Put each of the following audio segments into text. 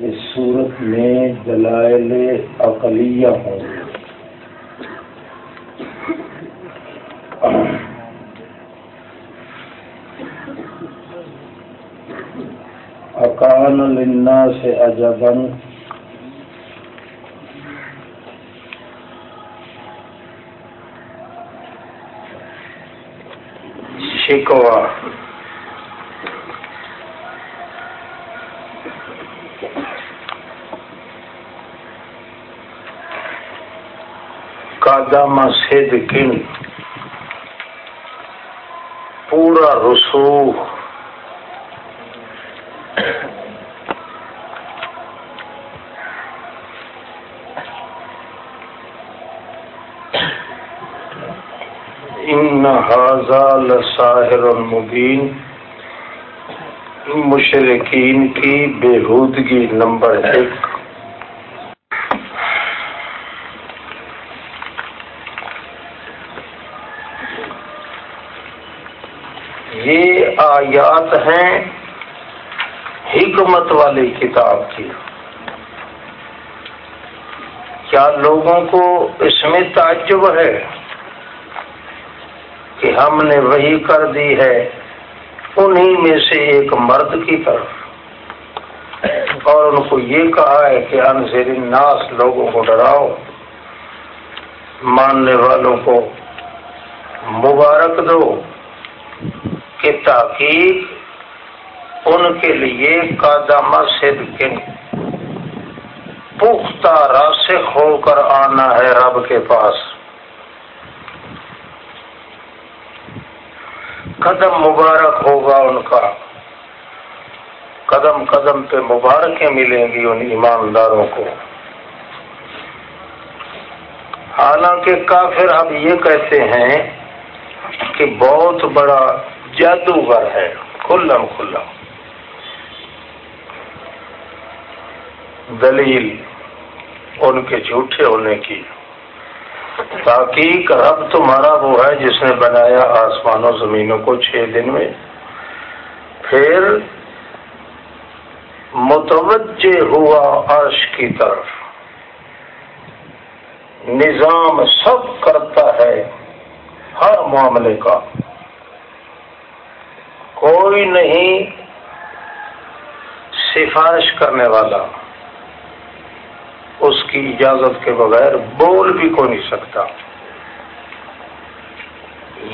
اس صورت میں دلائل اقلیہ ہوں۔ گے اکان لنا سے اجبن شکوا۔ قدم صدقن پورا رسوخ ان لساہر المبین مشرقین کی بےحودگی نمبر ایک یہ آیات ہیں حکمت والی کتاب کی کیا لوگوں کو اس میں تعجب ہے کہ ہم نے وہی کر دی ہے انہی میں سے ایک مرد کی طرف؟ اور ان کو یہ کہا ہے کہ انضر الناس، لوگوں کو ڈراؤ۔ ماننے والوں کو مبارک دو کہ تحقیق کے لیے قادامہ صدقن پختہ راسخ ہو کر آنا ہے رب کے پاس۔ قدم مبارک ہوگا ان کا۔ قدم قدم پہ مبارکیں ملیں گی ان ایمانداروں کو۔ حالانکہ کافر اب یہ کہتے ہیں کہ بہت بڑا جادوگر ہے۔ کھلم کھلم۔ دلیل ان کے جھوٹے ہونے کی۔ تاکہ رب تمہارا وہ ہے جس نے بنایا آسمان و زمینوں کو چھ دن میں۔ پھر متوجہ ہوا عرش کی طرف۔ نظام سب کرتا ہے ہر معاملے کا۔ کوئی نہیں سفارش کرنے والا۔ کی اجازت کے بغیر بول بھی کو نہیں سکتا۔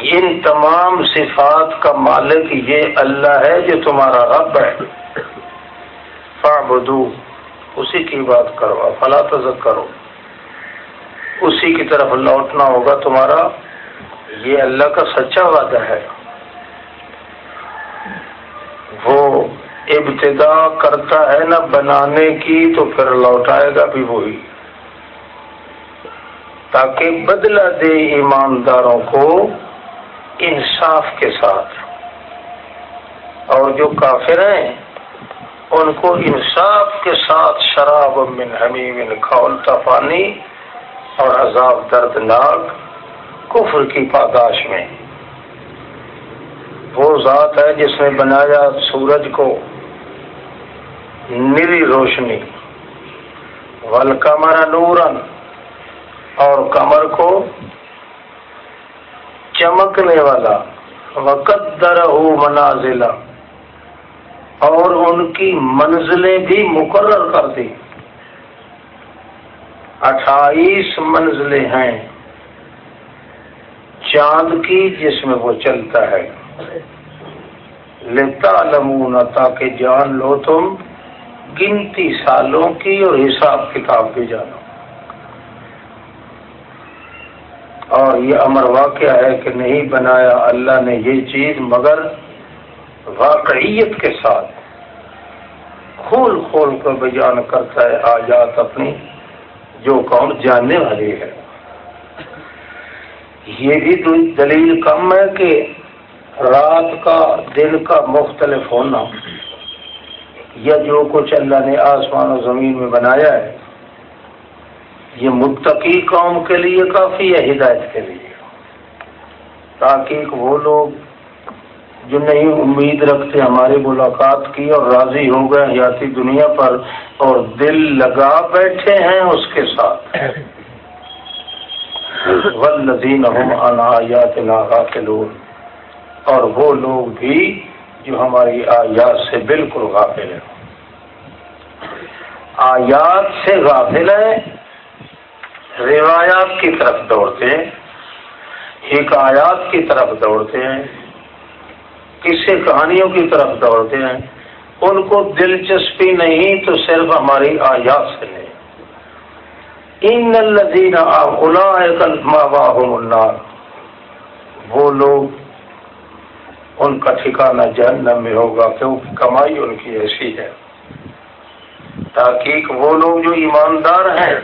ان تمام صفات کا مالک یہ اللہ ہے جو تمہارا رب ہے۔ فعبدو اسی کی بات کرو، فلا تذک کرو اسی کی طرف لوٹنا ہوگا تمہارا۔ یہ اللہ کا سچا وعدہ ہے۔ وہ ابتدا کرتا ہے نا بنانے کی تو پھر لوٹائے گا بھی وہی۔ تاکہ بدلہ دے ایمانداروں کو انصاف کے ساتھ۔ اور جو کافر ہیں، ان کو انصاف کے ساتھ شراب من حمیم کھولتا پانی اور عذاب دردناک کفر کی پاداش میں۔ وہ ذات ہے جس نے بنایا سورج کو نری روشنی۔ ولکمر نورن اور کمر کو چمکنے والا۔ وقت در منازلہ اور ان کی منزلیں بھی مقرر کر دی۔ اٹھائیس منزلیں ہیں۔ چاند کی جس میں وہ چلتا ہے۔ لیتا لمون تاکہ جان لو تم۔ گنتی سالوں کی اور حساب کتاب بھی جانو۔ اور یہ امر واقعہ ہے کہ نہیں بنایا اللہ نے یہ چیز، مگر واقعیت کے ساتھ کھول کھول کر بیان کرتا ہے آجات اپنی، جو کون جاننے والی ہے۔ یہ بھی دلیل کم ہے کہ رات کا دن کا مختلف ہونا یا جو کچھ اللہ نے آسمان و زمین میں بنایا ہے یہ متقی قوم کے لیے کافی ہے، ہدایت کے لیے۔ تاکہ وہ لوگ جو نہیں امید رکھتے ہماری ملاقات کی اور راضی ہو گئے حیاتی دنیا پر اور دل لگا بیٹھے ہیں اس کے ساتھ۔ ولدین آیات اور وہ لوگ بھی جو ہماری آیات سے بالکل غافل ہیں۔ آیات سے غافل ہیں روایات کی طرف دوڑتے ہیں حکایات کی طرف دوڑتے ہیں کسی کہانیوں کی طرف دوڑتے ہیں ان کو دلچسپی نہیں تو صرف ہماری آیات سے نہیں ان الدین النار۔ وہ لوگ ان کا ٹھکانا جہنم میں ہوگا کیونکہ کمائی ان کی ایسی ہے۔ تاکہ وہ لوگ جو ایماندار ہیں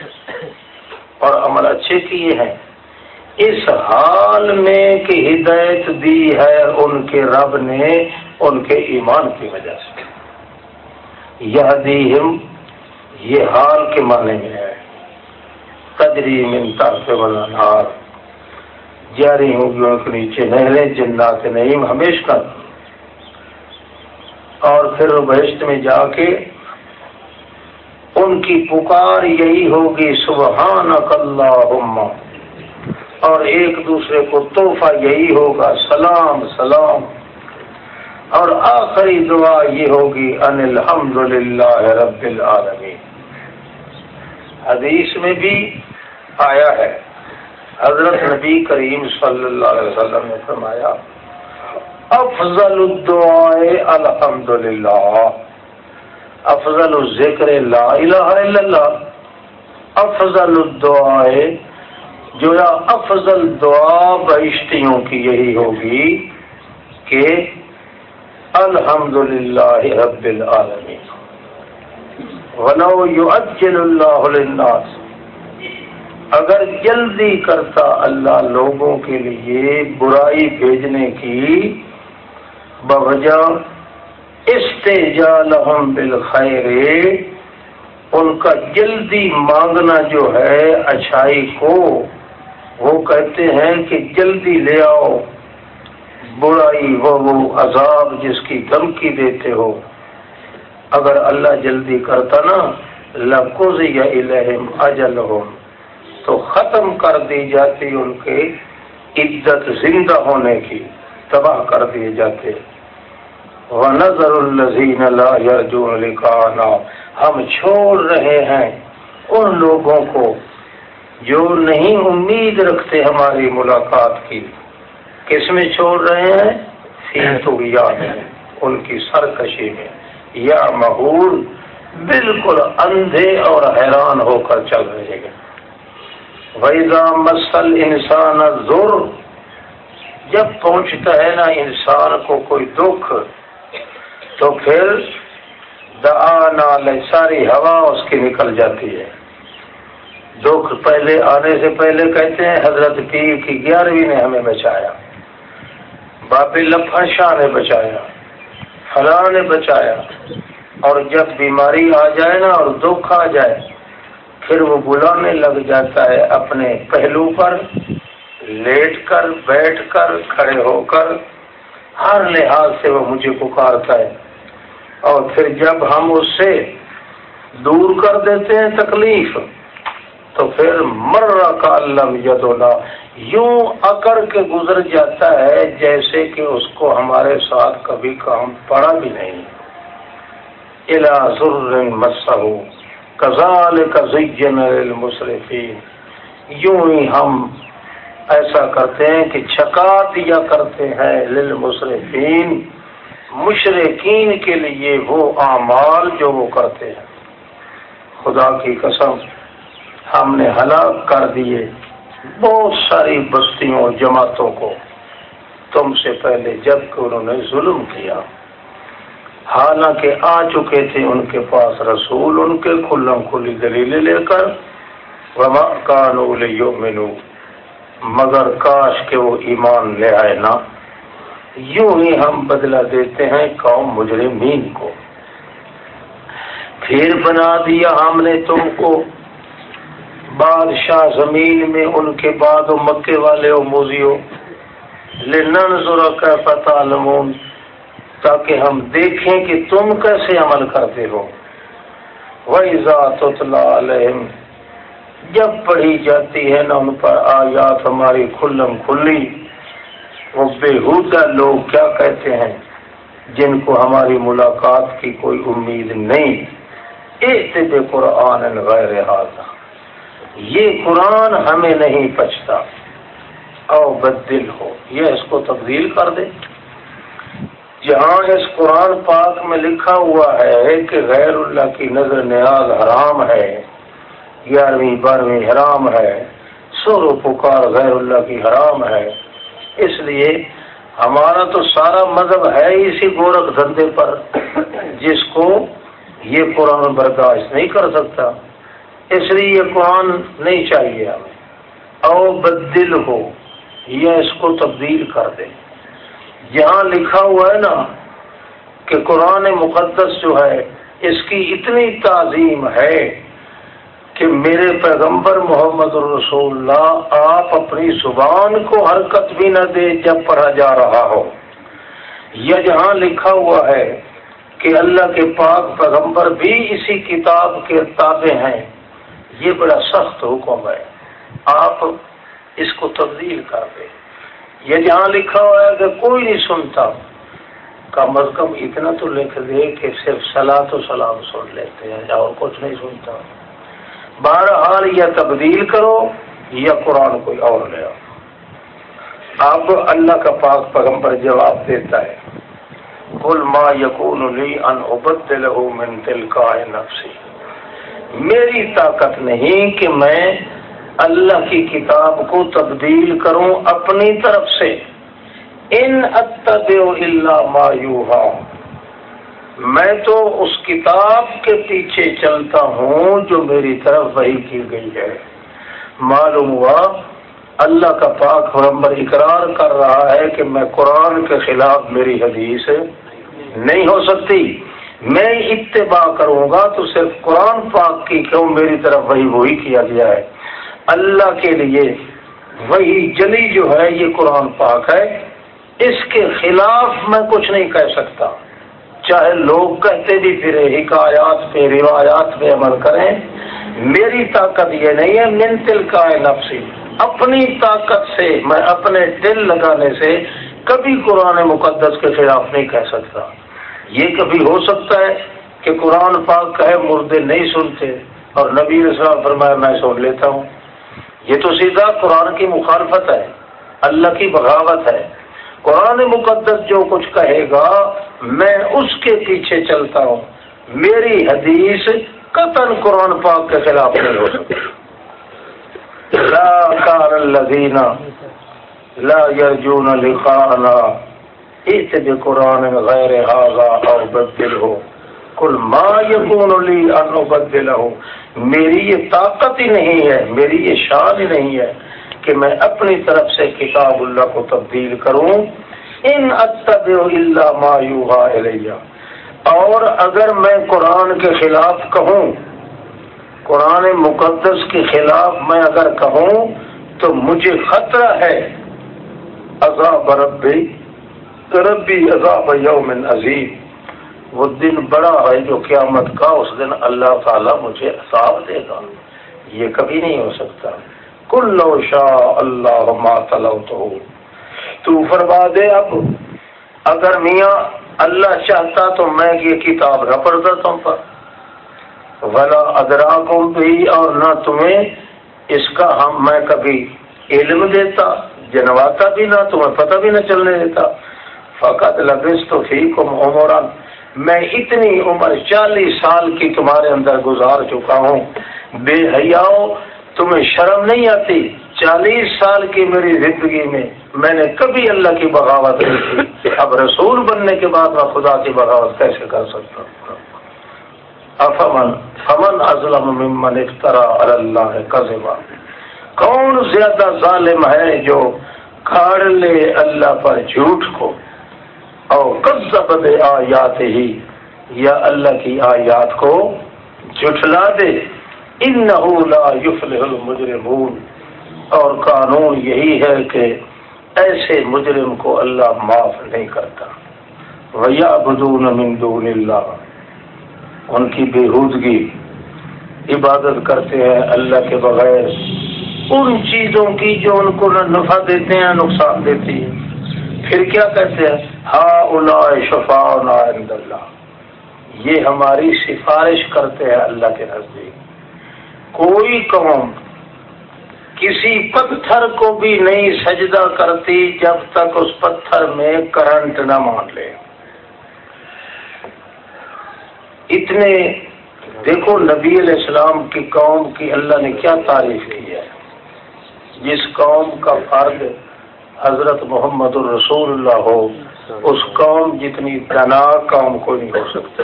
اور عمل اچھے کیے ہیں۔ اس حال میں کہ ہدایت دی ہے ان کے رب نے ان کے ایمان کی وجہ سے۔ یہ دیم یہ حال کے معنی میں ہے۔ تجری منتا سے نار جاری ہوگی ان کے نیچے نہریں، جنات نعیم ہمیشہ۔ اور پھر بہشت میں جا کے ان کی پکار یہی ہوگی سبحان اللہ اور ایک دوسرے کو تحفہ یہی ہوگا، سلام سلام۔ اور آخری دعا یہ ہوگی، ان الحمد للہ رب العالمین۔ حدیث میں بھی آیا ہے، حضرت نبی کریم صلی اللہ علیہ وسلم نے فرمایا، افضل الدعائے الحمد للہ افضل الذکر لا الہ الا اللہ. افضل الدعائے جو یا افضل دعا بہشتیوں کی یہی ہوگی کہ الحمد للہ رب العالمین. ولو يؤجل اللہ للناس. اگر جلدی کرتا اللہ لوگوں کے لیے برائی بھیجنے کی بوجہ استجالہم بالخیر، ان کا جلدی مانگنا جو ہے اچھائی کو، وہ کہتے ہیں کہ جلدی لے آؤ، برائی وہ وہ عذاب جس کی دھمکی دیتے ہو۔ اگر اللہ جلدی کرتا نا لفظ یا الہم اجل ہو تو ختم کر دی جاتی ان کے عزت زندہ ہونے کی، تباہ کر دیے جاتے۔ نظر الزین اللہ ہم چھوڑ رہے ہیں ان لوگوں کو جو نہیں امید رکھتے ہماری ملاقات کی۔ کس میں چھوڑ رہے ہیں؟ ان کی سرکشی میں۔ یا مہور بالکل اندھے اور حیران ہو کر چل رہے گا ویزا مسل انسان زور جب پہنچتا ہے نا انسان کو کوئی دکھ تو پھر دعانا ساری ہوا اس کی نکل جاتی ہے۔ دکھ پہلے آنے سے پہلے کہتے ہیں حضرت پیر کی گیارہویں نے ہمیں بچایا۔ بابی لفا شاہ نے بچایا۔ فلاں نے بچایا۔ اور جب بیماری آ جائے نا اور دکھ آ جائے، پھر وہ بلانے لگ جاتا ہے اپنے پہلو پر۔ لیٹ کر، بیٹھ کر، کھڑے ہو کر۔ ہر لحاظ سے وہ مجھے پکارتا ہے۔ اور پھر جب ہم اس سے دور کر دیتے ہیں تکلیف، تو پھر مرہ کا علم یدولا یوں اکڑ کے گزر جاتا ہے جیسے کہ اس کو ہمارے ساتھ کبھی کام پڑا بھی نہیں۔ الا ضر مسح کزال کزین المصرفین یوں ہی ہم ایسا کرتے ہیں کہ چھکا دیا کرتے ہیں للمصرفین مشرقین کے لیے وہ اعمال جو وہ کرتے ہیں۔ خدا کی قسم، ہم نے ہلاک کر دیے بہت ساری بستیوں، جماعتوں کو۔ تم سے پہلے جبکہ انہوں نے ظلم کیا، حالانکہ آ چکے تھے ان کے پاس رسول، ان کے کھلم کھلی دلیل لے کر۔ وما کانو مینو مگر کاش کے وہ ایمان لے آئے نا یوں ہی ہم بدلا دیتے ہیں قوم مجرمین کو۔ پھر بنا دیا ہم نے تم کو۔ بادشاہ زمین میں ان کے بعد مکے والے موزیو لنن ضرور کا پتہ لمون تاکہ ہم دیکھیں کہ تم کیسے عمل کرتے ہو۔ وہی ذات علیہم جب پڑھی جاتی ہے نا ان پر آیات ہماری کھلم کھلی۔ وہ بےحودہ لوگ کیا کہتے ہیں جن کو ہماری ملاقات کی کوئی امید نہیں؟ ایک قرآن غیر حاضر یہ قرآن ہمیں نہیں پچتا او بدل ہو۔ یہ اس کو تبدیل کر دے۔ جہاں اس قرآن پاک میں لکھا ہوا ہے کہ غیر اللہ کی نظر نیاز حرام ہے، گیارہویں، بارہویں حرام ہے سور و پکار غیر اللہ کی حرام ہے۔ اس لیے ہمارا تو سارا مذہب ہے اسی گورکھ دھندے پر، جس کو یہ قرآن برداشت نہیں کر سکتا۔ اس لیے یہ قرآن نہیں چاہیے ہمیں۔ او بدل ہو یا اس کو تبدیل کر دے۔ یہاں لکھا ہوا ہے نا کہ قرآن مقدس جو ہے، اس کی اتنی تعظیم ہے۔ کہ میرے پیغمبر محمد الرسول اللہ آپ اپنی زبان کو حرکت بھی نہ دے جب پڑھا جا رہا ہو۔ یا جہاں لکھا ہوا ہے کہ اللہ کے پاک پیغمبر بھی اسی کتاب کے تابع ہیں، یہ بڑا سخت حکم ہے۔ آپ اس کو تبدیل کر دیں۔ یہ جہاں لکھا ہوا ہے کہ کوئی نہیں سنتا، کم از کم اتنا تو لکھ دے کہ صرف سلا تو سلام سن لیتے ہیں، اور کچھ نہیں سنتا۔ بہرحال یا تبدیل کرو یا قرآن کوئی اور لے آؤ۔ اب اللہ کا پاک پیغمبر جواب دیتا ہے کل ما یقون لی ان ابدل من دل کا نفسی۔ میری طاقت نہیں کہ میں اللہ کی کتاب کو تبدیل کروں اپنی طرف سے۔ ان اللہ مایوہا میں تو اس کتاب کے پیچھے چلتا ہوں جو میری طرف وہی کی گئی ہے۔ معلوم ہوا، اللہ کا پاک مرمبر اقرار کر رہا ہے کہ میں قرآن کے خلاف میری حدیث نہیں ہو سکتی۔ میں اتباع کروں گا تو صرف قرآن پاک کی کیوں میری طرف وہی وہی کیا گیا ہے۔ اللہ کے لیے وہی جلی جو ہے، یہ قرآن پاک ہے۔ اس کے خلاف میں کچھ نہیں کہہ سکتا۔ چاہے لوگ کہتے بھی پھرے، حکایات پہ، روایات پہ عمل کریں، میری طاقت یہ نہیں ہے من تل کا ہے نفسی، اپنی طاقت سے، میں اپنے دل لگانے سے کبھی قرآن مقدس کے خلاف نہیں کہہ سکتا۔ یہ کبھی ہو سکتا ہے کہ قرآن پاک کہے، مردے نہیں سنتے، اور نبی اسلام فرمایا میں سن لیتا ہوں۔ یہ تو سیدھا قرآن کی مخالفت ہے، اللہ کی بغاوت ہے۔ قرآن مقدس جو کچھ کہے گا، میں اس کے پیچھے چلتا ہوں۔ میری حدیث قطن قرآن پاک کے خلاف نہیں ہو سکتی۔ لا کار الذین لا یرجون لقاءنا قرآن غیر اور بدل ہو کل ما یقون لی ان بدل ہو میری یہ طاقت ہی نہیں ہے، میری یہ شان ہی نہیں ہے۔ کہ میں اپنی طرف سے کتاب اللہ کو تبدیل کروں۔ ان اللہ ما یوحا الیہ۔ اور اگر میں قرآن کے خلاف کہوں، قرآن مقدس کے خلاف میں اگر کہوں، تو مجھے خطرہ ہے۔ عذاب ربی ربی عذاب یوم عظیم۔ وہ دن بڑا ہے جو قیامت کا، اس دن اللہ تعالی مجھے عذاب دے گا۔ یہ کبھی نہیں ہو سکتا۔ کل شاہ اللہ ما تو تو فرما دے اب، اگر میاں اللہ چاہتا تو میں یہ کتاب نہ پڑھتا تم پر۔ ولا ادرا بھی اور نہ تمہیں اس کا ہم میں کبھی علم دیتا، جنواتا بھی نہ، تمہیں پتہ بھی نہ چلنے دیتا۔ فقط لبس تو ٹھیک عمر میں اتنی عمر چالیس سال کی تمہارے اندر گزار چکا ہوں۔ بے حیاؤ تمہیں شرم نہیں آتی؟ چالیس سال کی میری زندگی میں میں نے کبھی اللہ کی بغاوت نہیں کی۔ اب رسول بننے کے بعد میں خدا کی بغاوت کیسے کر سکتا ہوں؟ افمن، فمن ازلم ممن افطرا اللہ قزبا کون زیادہ ظالم ہے جو کاڑ لے اللہ پر جھوٹ کو؟ اور آیات ہی یا اللہ کی آیات کو جٹلا دے۔ ان المجرمون۔ اور قانون یہی ہے کہ ایسے مجرم کو اللہ معاف نہیں کرتا۔ ویا بدون دون اللہ ان کی بےحودگی عبادت کرتے ہیں اللہ کے بغیر۔ ان چیزوں کی جو ان کو نہ نفع دیتے ہیں، نقصان دیتی ہے پھر کیا کہتے ہیں؟ ہا الا شفا اللہ۔ یہ ہماری سفارش کرتے ہیں اللہ کے نزدیک۔ کوئی قوم کسی پتھر کو بھی نہیں سجدہ کرتی جب تک اس پتھر میں کرنٹ نہ مان لے۔ اتنے دیکھو نبی علیہ السلام کی قوم کی اللہ نے کیا تعریف کی ہے۔ جس قوم کا فرد حضرت محمد الرسول اللہ ہو، اس قوم جتنی تنا قوم کو نہیں ہو سکتی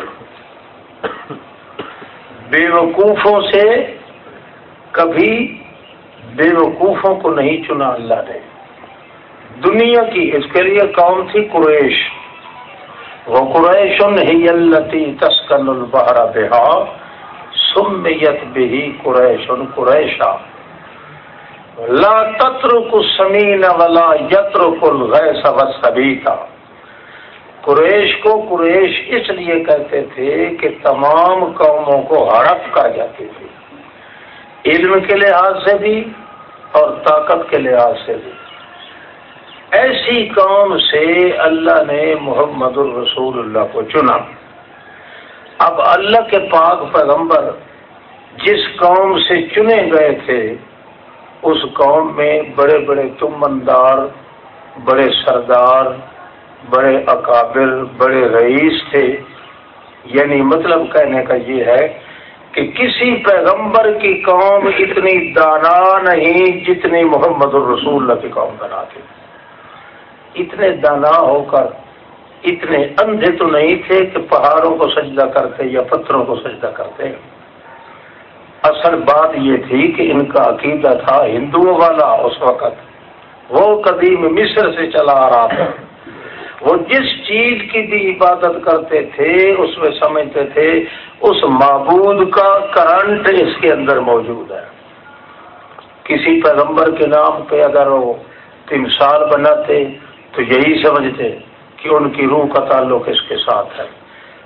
بے وقوفوں سے کبھی بے وقوفوں کو نہیں چنا اللہ نے۔ دنیا کی اس کے لیے قوم تھی قریش؟ وہ قریش ہی التی تسکن البہرا بہا، سمیت بہی قریش قریشا۔ لا تتر کو سمین والا یتر کل غیس و سبیتا قریش کو قریش اس لیے کہتے تھے کہ تمام قوموں کو ہڑپ کر جاتی تھی علم کے لحاظ سے بھی اور طاقت کے لحاظ سے بھی۔ ایسی قوم سے اللہ نے محمد الرسول اللہ کو چنا۔ اب اللہ کے پاک پیغمبر جس قوم سے چنے گئے تھے، اس قوم میں بڑے بڑے تمندار، بڑے سردار، بڑے اکابر، بڑے رئیس تھے۔ یعنی مطلب کہنے کا یہ ہے کہ کسی پیغمبر کی قوم اتنی دانا نہیں جتنی محمد الرسول اللہ کی قوم بنا تھی۔ اتنے دانا ہو کر، اتنے اندھے تو نہیں تھے کہ پہاڑوں کو سجدہ کرتے یا پتھروں کو سجدہ کرتے۔ اصل بات یہ تھی کہ ان کا عقیدہ تھا ہندوؤں والا اس وقت۔ وہ قدیم مصر سے چلا آ رہا تھا۔ وہ جس چیز کی بھی عبادت کرتے تھے، اس میں سمجھتے تھے، اس معبود کا کرنٹ اس کے اندر موجود ہے۔ کسی پیغمبر کے نام پہ اگر وہ تمثال بناتے، تو یہی سمجھتے کہ ان کی روح کا تعلق اس کے ساتھ ہے۔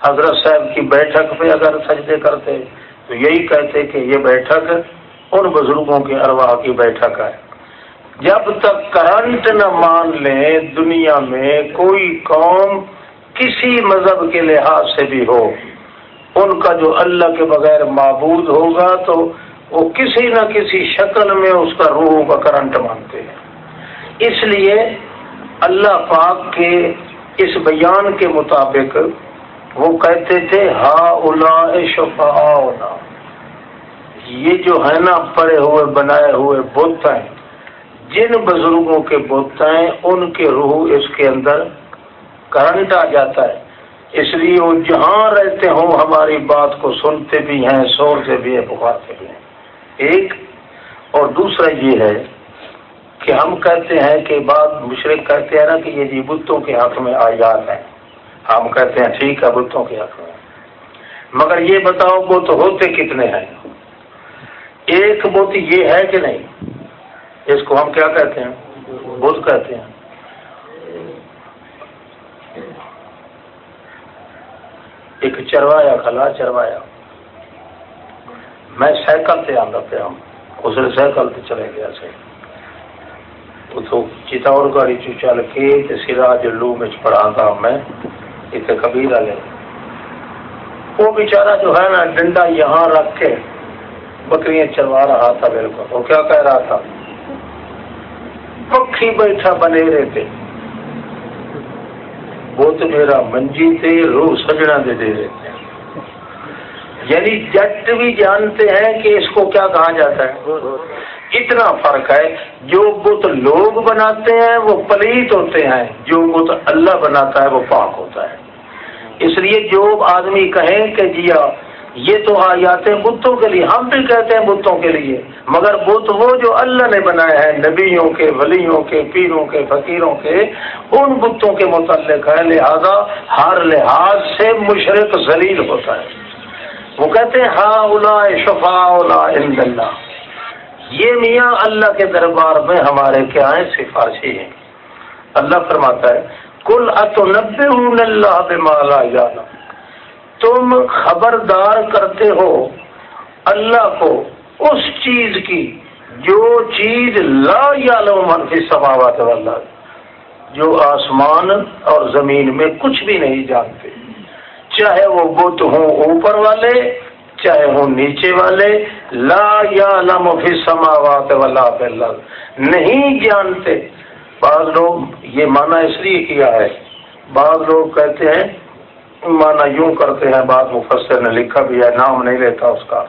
حضرت صاحب کی بیٹھک پہ اگر سجدے کرتے، تو یہی کہتے کہ یہ بیٹھک ان بزرگوں کے ارواح کی بیٹھک ہے۔ جب تک کرنٹ نہ مان لیں دنیا میں کوئی قوم کسی مذہب کے لحاظ سے بھی ہو، ان کا جو اللہ کے بغیر معبود ہوگا تو وہ کسی نہ کسی شکل میں اس کا روح کا کرنٹ مانتے ہیں۔ اس لیے اللہ پاک کے اس بیان کے مطابق وہ کہتے تھے ہا الا شفا یہ جو ہے نا پڑے ہوئے، بنائے ہوئے بت ہیں۔ جن بزرگوں کے ہیں ان کے روح اس کے اندر کرنٹ آ جاتا ہے۔ اس لیے وہ جہاں رہتے ہوں، ہماری بات کو سنتے بھی ہیں سوڑتے بھی ہیں، پکارتے بھی ہیں۔ ایک اور دوسرا یہ ہے کہ ہم کہتے ہیں کہ بات مشرق کہتے ہیں نا کہ یہ جی بتوں کے حق میں آیات ہیں۔ ہم کہتے ہیں ٹھیک ہے، بتوں کے حق میں۔ مگر یہ بتاؤ بت ہوتے کتنے ہیں؟ ایک بت یہ ہے کہ نہیں؟ اس کو ہم کیا کہتے ہیں؟ بدھ کہتے ہیں۔ ایک چروایا کھلا چروایا۔ میں سائیکل سے آتا پہ ہم اس نے سائیکل سے چلے گیا سے تو چتور گاڑی چو چل کے سراج لو میں پڑھا تھا میں اتنے کبھی لے وہ بیچارہ جو ہے نا، ڈنڈا یہاں رکھ کے بکریاں چلوا رہا تھا بالکل۔ وہ کیا کہہ رہا تھا؟ پکھی بیٹھا بنے رہتے۔ وہ تو میرا منجی تھے روح سجنا دے دے رہے یعنی جٹ بھی جانتے ہیں کہ اس کو کیا کہا جاتا ہے۔ اتنا فرق ہے، جو بت لوگ بناتے ہیں، وہ پلیت ہوتے ہیں۔ جو بت اللہ بناتا ہے، وہ پاک ہوتا ہے۔ اس لیے جو آدمی کہیں کہ جیا یہ تو آیات بتوں کے لیے، ہم بھی کہتے ہیں بتوں کے لیے، مگر بت وہ جو اللہ نے بنایا ہے، نبیوں کے، ولیوں کے، پیروں کے، فقیروں کے، ان بتوں کے متعلق ہے۔ لہذا ہر لحاظ سے مشرق ذلیل ہوتا ہے۔ وہ کہتے ہیں ہا اولا شفا اولا اللہ۔ یہ میاں اللہ کے دربار میں ہمارے کیا ہیں؟ سفارشی ہیں۔ اللہ فرماتا ہے کل اتو نبے اللہ بمالا جانا تم خبردار کرتے ہو اللہ کو اس چیز کی جو چیز لا یا منفی سماوات والا جو آسمان اور زمین میں کچھ بھی نہیں جانتے۔ چاہے وہ بت ہوں اوپر والے، چاہے ہوں نیچے والے، لا یا لم فی سماوات والا نہیں جانتے۔ بعض لوگ یہ مانا اس لیے کیا ہے، بعض لوگ کہتے ہیں مانا یوں کرتے ہیں، بعض مفسر نے لکھا بھی ہے، نام نہیں لیتا اس کا۔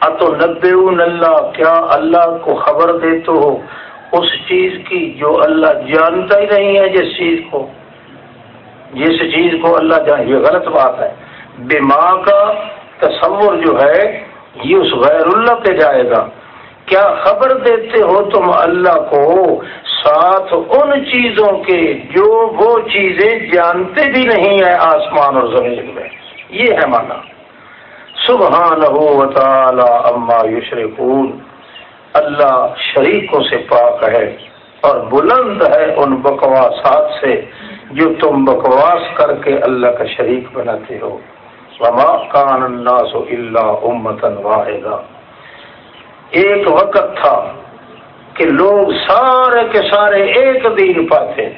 اتو نبے اللہ، کیا اللہ کو خبر دے تو ہو؟ اس چیز کی جو اللہ جانتا ہی نہیں ہے، جس چیز کو۔ جس چیز کو اللہ جان یہ غلط بات ہے۔ بے کا تصور جو ہے، یہ اس غیر اللہ پہ جائے گا۔ کیا خبر دیتے ہو تم اللہ کو؟ ساتھ ان چیزوں کے جو وہ چیزیں جانتے بھی نہیں ہیں آسمان اور زمین میں۔ یہ ہے مانا سبحان ہو تعالی اما یشرکون۔ اللہ شریکوں سے پاک ہے اور بلند ہے ان بکواسات سے جو تم بکواس کر کے اللہ کا شریک بناتے ہو۔ وما کان الناس الا امتا واحدا ایک وقت تھا کہ لوگ سارے کے سارے ایک دین پر تھے۔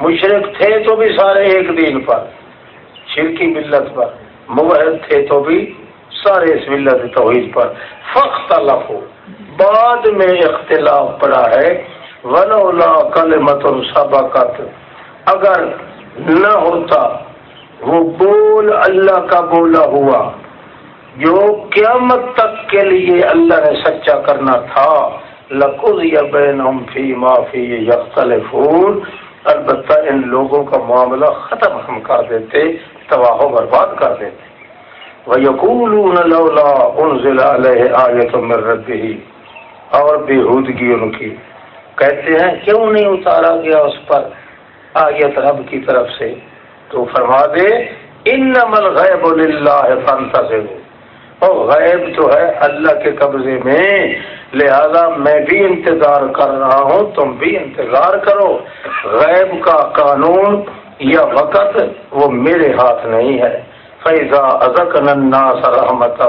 مشرق تھے تو بھی سارے ایک دین پر۔ شرکی ملت پر۔ مبحد تھے تو بھی سارے اس ملت توحید پر۔ فخت بعد میں اختلاف پڑا ہے۔ ولولا کلمت سبقت۔ اگر نہ ہوتا، وہ بول اللہ کا بولا ہوا۔ جو قیامت تک کے لیے اللہ نے سچا کرنا تھا۔ لقز یا بین فی معافی یختلف البتہ ان لوگوں کا معاملہ ختم ہم کر دیتے، تباہ و برباد کر دیتے۔ وَيَقُولُونَ لَوْلَا وہ یقول آیت من ربه۔ اور بےحودگی ان کی۔ کہتے ہیں، کیوں نہیں اتارا گیا اس پر آیت رب کی طرف سے؟ تو فرما دے ان نمل غیب اللہ فنتا اور غیب جو ہے اللہ کے قبضے میں۔ لہذا میں بھی انتظار کر رہا ہوں، تم بھی انتظار کرو۔ غیب کا قانون یا وقت وہ میرے ہاتھ نہیں ہے۔ فیضا ازک سرحمت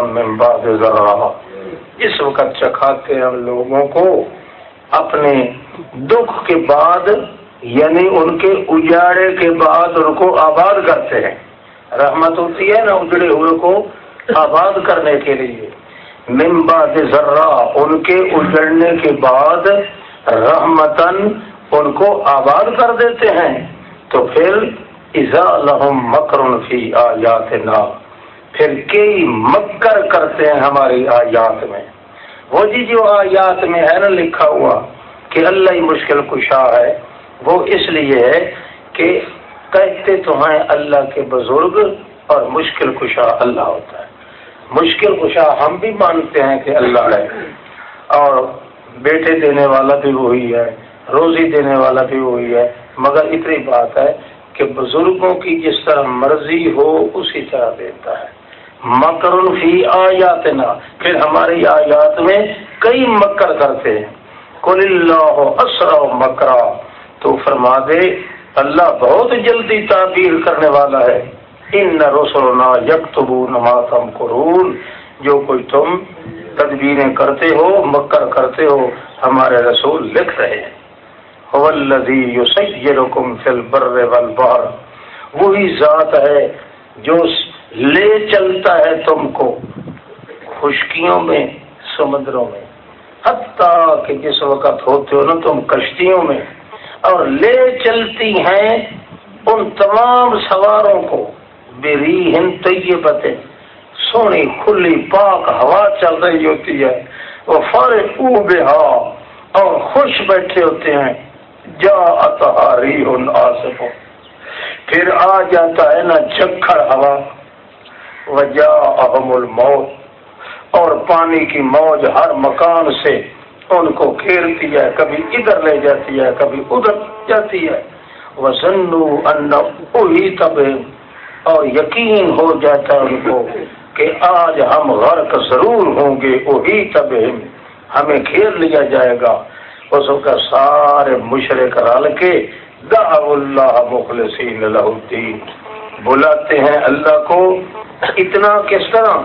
ذرا اس وقت چکھاتے ہیں لوگوں کو اپنے دکھ کے بعد یعنی ان کے اجاڑے کے بعد ان کو آباد کرتے ہیں۔ رحمت ہوتی ہے نا، اجڑے ہوئے کو آباد کرنے کے لیے۔ ممباد ذرا ان کے اجڑنے کے بعد رحمتن ان کو آباد کر دیتے ہیں۔ تو پھر ایزا لہم مکر فی آیات نا پھر کئی مکر کرتے ہیں ہماری آیات میں۔ وہ جی جو آیات میں ہے نا لکھا ہوا کہ اللہ ہی مشکل کشا ہے، وہ اس لیے ہے کہ کہتے تو ہیں اللہ کے بزرگ اور مشکل کشا اللہ ہوتا ہے۔ مشکل کشا ہم بھی مانتے ہیں کہ اللہ ہے۔ اور بیٹے دینے والا بھی وہی ہے، روزی دینے والا بھی وہی ہے۔ مگر اتنی بات ہے کہ بزرگوں کی جس طرح مرضی ہو، اسی طرح دیتا ہے۔ مکر فی آیات نا پھر ہماری آیات میں کئی مکر کرتے ہیں۔ کل اللہ اسرا مکرا، تو فرما دے، اللہ بہت جلدی تعبیر کرنے والا ہے۔ ان رسولنا یکتبو نماتم قرون جو کوئی تم تدبیریں کرتے ہو، مکر کرتے ہو، ہمارے رسول لکھ رہے ہیں۔ البر والبحر۔ وہی ذات ہے جو لے چلتا ہے تم کو خشکیوں میں، سمندروں میں۔ حتیٰ کہ جس وقت ہوتے ہو نا تم کشتیوں میں۔ اور لے چلتی ہیں ان تمام سواروں کو۔ بری ہند طیبتیں سونی، کھلی، پاک ہوا چل رہی ہوتی ہے۔ وہ فر او بہا اور خوش بیٹھے ہوتے ہیں۔ جا اتہاری ان آصف۔ پھر آ جاتا ہے نا جکھڑ ہوا۔ وجا احم الموت۔ اور پانی کی موج ہر مکان سے ان کو گھیرتی ہے۔ کبھی ادھر لے جاتی ہے، کبھی ادھر جاتی ہے۔ وہ سنو ان تب اور یقین ہو جاتا ہے ان کو کہ آج ہم غرق ضرور ہوں گے، وہی تب ہمیں گھیر لیا جائے گا۔ اس کا سارے مشرق رل کے اللہ مخلصین الدین۔ بلاتے ہیں اللہ کو اتنا کس طرح؟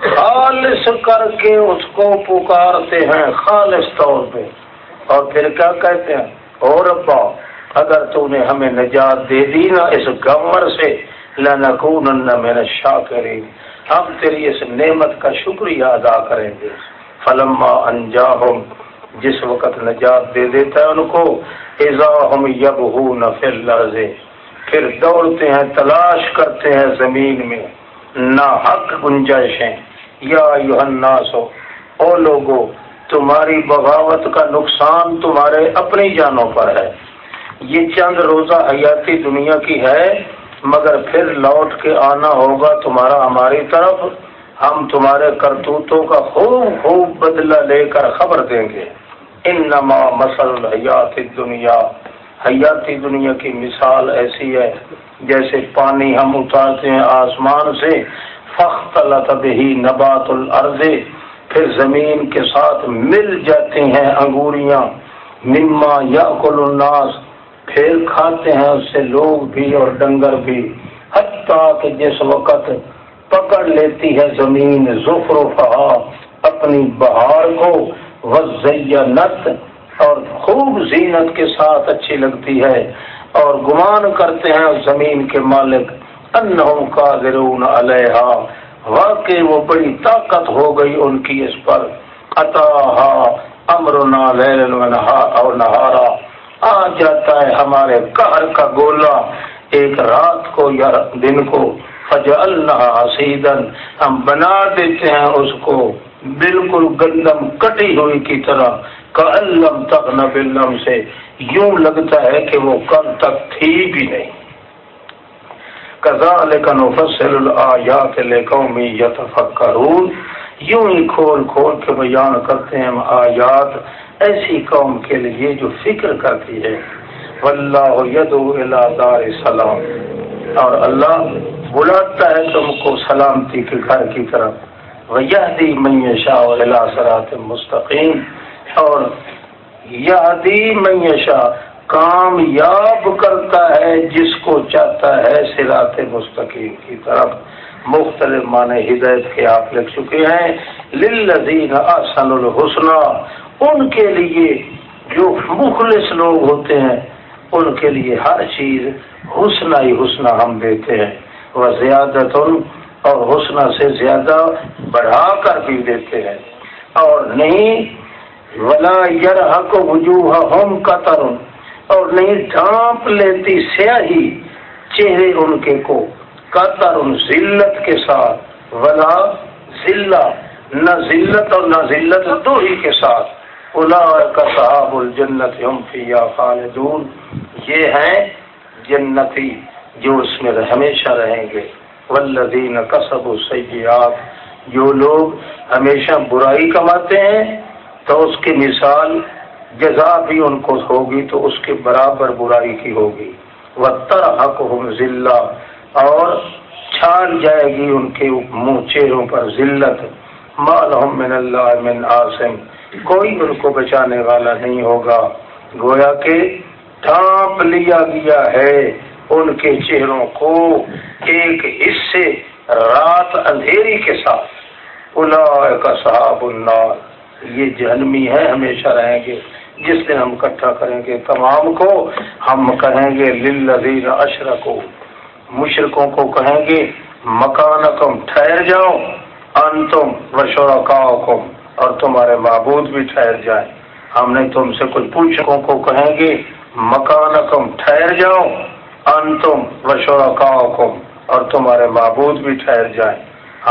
خالص کر کے اس کو پکارتے ہیں خالص طور پہ۔ اور پھر کیا کہتے ہیں؟ اور ابا اگر تو نے ہمیں نجات دے دی نا اس گور سے لنکونن من الشاکرین۔ ہم تیری اس نعمت کا شکریہ ادا کریں گے۔ فلما انجاہم، جس وقت نجات دے دیتا ہے ان کو، اذا یبہون فی پھر دوڑتے ہیں، تلاش کرتے ہیں زمین میں۔ نہ حق گنجائشیں۔ یا الناس، او لوگو، تمہاری بغاوت کا نقصان تمہارے اپنی جانوں پر ہے۔ یہ چند روزہ حیاتی دنیا کی ہے۔ مگر پھر لوٹ کے آنا ہوگا تمہارا ہماری طرف۔ ہم تمہارے کرتوتوں کا خوب خوب بدلہ لے کر خبر دیں گے۔ ان نما مسل حیات دنیا حیاتی دنیا کی مثال ایسی ہے جیسے پانی ہم اتارتے ہیں آسمان سے۔ فخت ہی نبات الارض۔ پھر زمین کے ساتھ مل جاتی ہیں انگوریاں۔ مما یا الناس۔ پھر کھاتے ہیں، اس سے لوگ بھی اور ڈنگر بھی۔ حتیٰ کہ جس وقت پکڑ لیتی ہے زمین ظفر فہا اپنی بہار کو وزینت اور خوب زینت کے ساتھ اچھی لگتی ہے۔ اور گمان کرتے ہیں اس زمین کے مالک، انہم قادرون علیہا۔ واقعی وہ بڑی طاقت ہو گئی ان کی اس پر۔ عطاہا امرنا لیل و نہارا۔ آ جاتا ہے ہمارے قہر کا گولا ایک رات کو یا دن کو فج اللہ حسیدن ہم بنا دیتے ہیں اس کو بالکل گندم کٹی ہوئی کی طرح۔ کلم تک نہ بلم سے۔ یوں لگتا ہے کہ وہ کل تک تھی بھی نہیں۔ کزا لیکن فصل الآیات لقومی یتفکرون۔ یوں ہی کھول کھول کے بیان کرتے ہیں آیات ایسی قوم کے لیے جو فکر کرتی ہے۔ واللہ یدو دار سلام اور اللہ بلاتا ہے تم کو سلامتی کے گھر کی طرف۔ ویہدی من یشاء الى صراط مستقیم اور یہدی من یشاء کامیاب کرتا ہے جس کو چاہتا ہے صراط مستقیم کی طرف۔ مختلف معنی ہدایت کے آپ لکھ چکے ہیں۔ للذین احسن الحسنہ ان کے لیے جو مخلص لوگ ہوتے ہیں، ان کے لیے ہر چیز حسنہ ہی حسنہ ہم دیتے ہیں۔ وہ زیادہ اور حسنہ سے زیادہ بڑھا کر بھی دیتے ہیں۔ اور نہیں، ولا یر حق وجوہ ہم قطر، اور نہیں، ڈھانپ لیتی سیاہی چہرے ان کے کو۔ قطر ذلت کے ساتھ، ولا ذلہ، نہ ذلت اور نہ ذلت دو ہی کے ساتھ۔ صحاب الجنت خالدون۔ یہ ہیں جنتی جو اس میں ہمیشہ رہیں گے۔ والذین کسب السیئات جو لوگ ہمیشہ برائی کماتے ہیں، تو اس کی مثال جزا بھی ان کو ہوگی تو اس کے برابر برائی کی ہوگی۔ وہ تر حق ذلہ اور چھان جائے گی ان کے منہ چہروں پر ذلت۔ مال من اللہ من عاصم کوئی ان کو بچانے والا نہیں ہوگا۔ گویا کہ ڈھانپ لیا گیا ہے ان کے چہروں کو ایک حصے رات اندھیری کے ساتھ۔ کا صحاب النار۔ یہ جہنمی ہے ہمیشہ رہیں گے۔ جس دن ہم اکٹھا کریں گے تمام کو، ہم کہیں گے للذین اشرکو۔ مشرقوں کو کہیں گے، مکانکم، ٹھہر جاؤ، انتم وشرکاؤکم اور تمہارے معبود بھی ٹھہر جائیں۔ ہم نے تم سے کچھ پوچھوں کو کہیں گے، مکانکم، ٹھہر جاؤ ان تم و اور تمہارے معبود بھی ٹھہر جائیں۔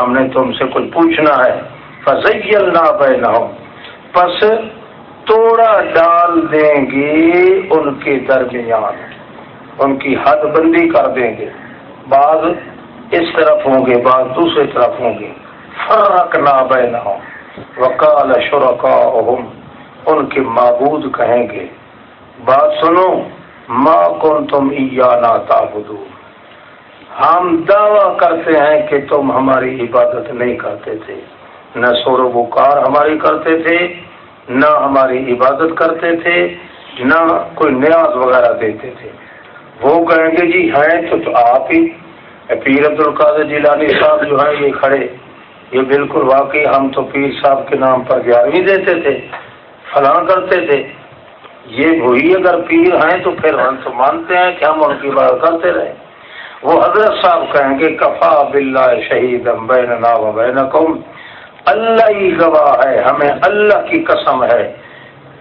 ہم نے تم سے کچھ پوچھنا ہے فضیل نہ نہ ہو پس توڑا ڈال دیں گے ان کے درمیان۔ ان کی حد بندی کر دیں گے۔ بعض اس طرف ہوں گے، بعض دوسری طرف ہوں گے۔ فرق نہ بے نہ ہو وکال شرکا ان کے معبود کہیں گے، بات سنو ماں کون تم ایانا تعبدو ہم دعویٰ کرتے ہیں کہ تم ہماری عبادت نہیں کرتے تھے۔ نہ سور و بکار ہماری کرتے تھے، نہ ہماری عبادت کرتے تھے، نہ کوئی نیاز وغیرہ دیتے تھے۔ وہ کہیں گے جی ہیں تو, تو آپ ہی۔ پیر عبد القادر جیلانی صاحب جو ہیں یہ کھڑے۔ یہ بالکل واقعی ہم تو پیر صاحب کے نام پر گیارہویں دیتے تھے۔ فلاں کرتے تھے۔ یہ وہی اگر پیر ہیں تو پھر ہم تو مانتے ہیں کہ ہم ان کی بات کرتے رہے۔ وہ حضرت صاحب کہیں گے کفا بلّہ شہید بین و بین اللہ ہی گواہ ہے ہمیں اللہ کی قسم ہے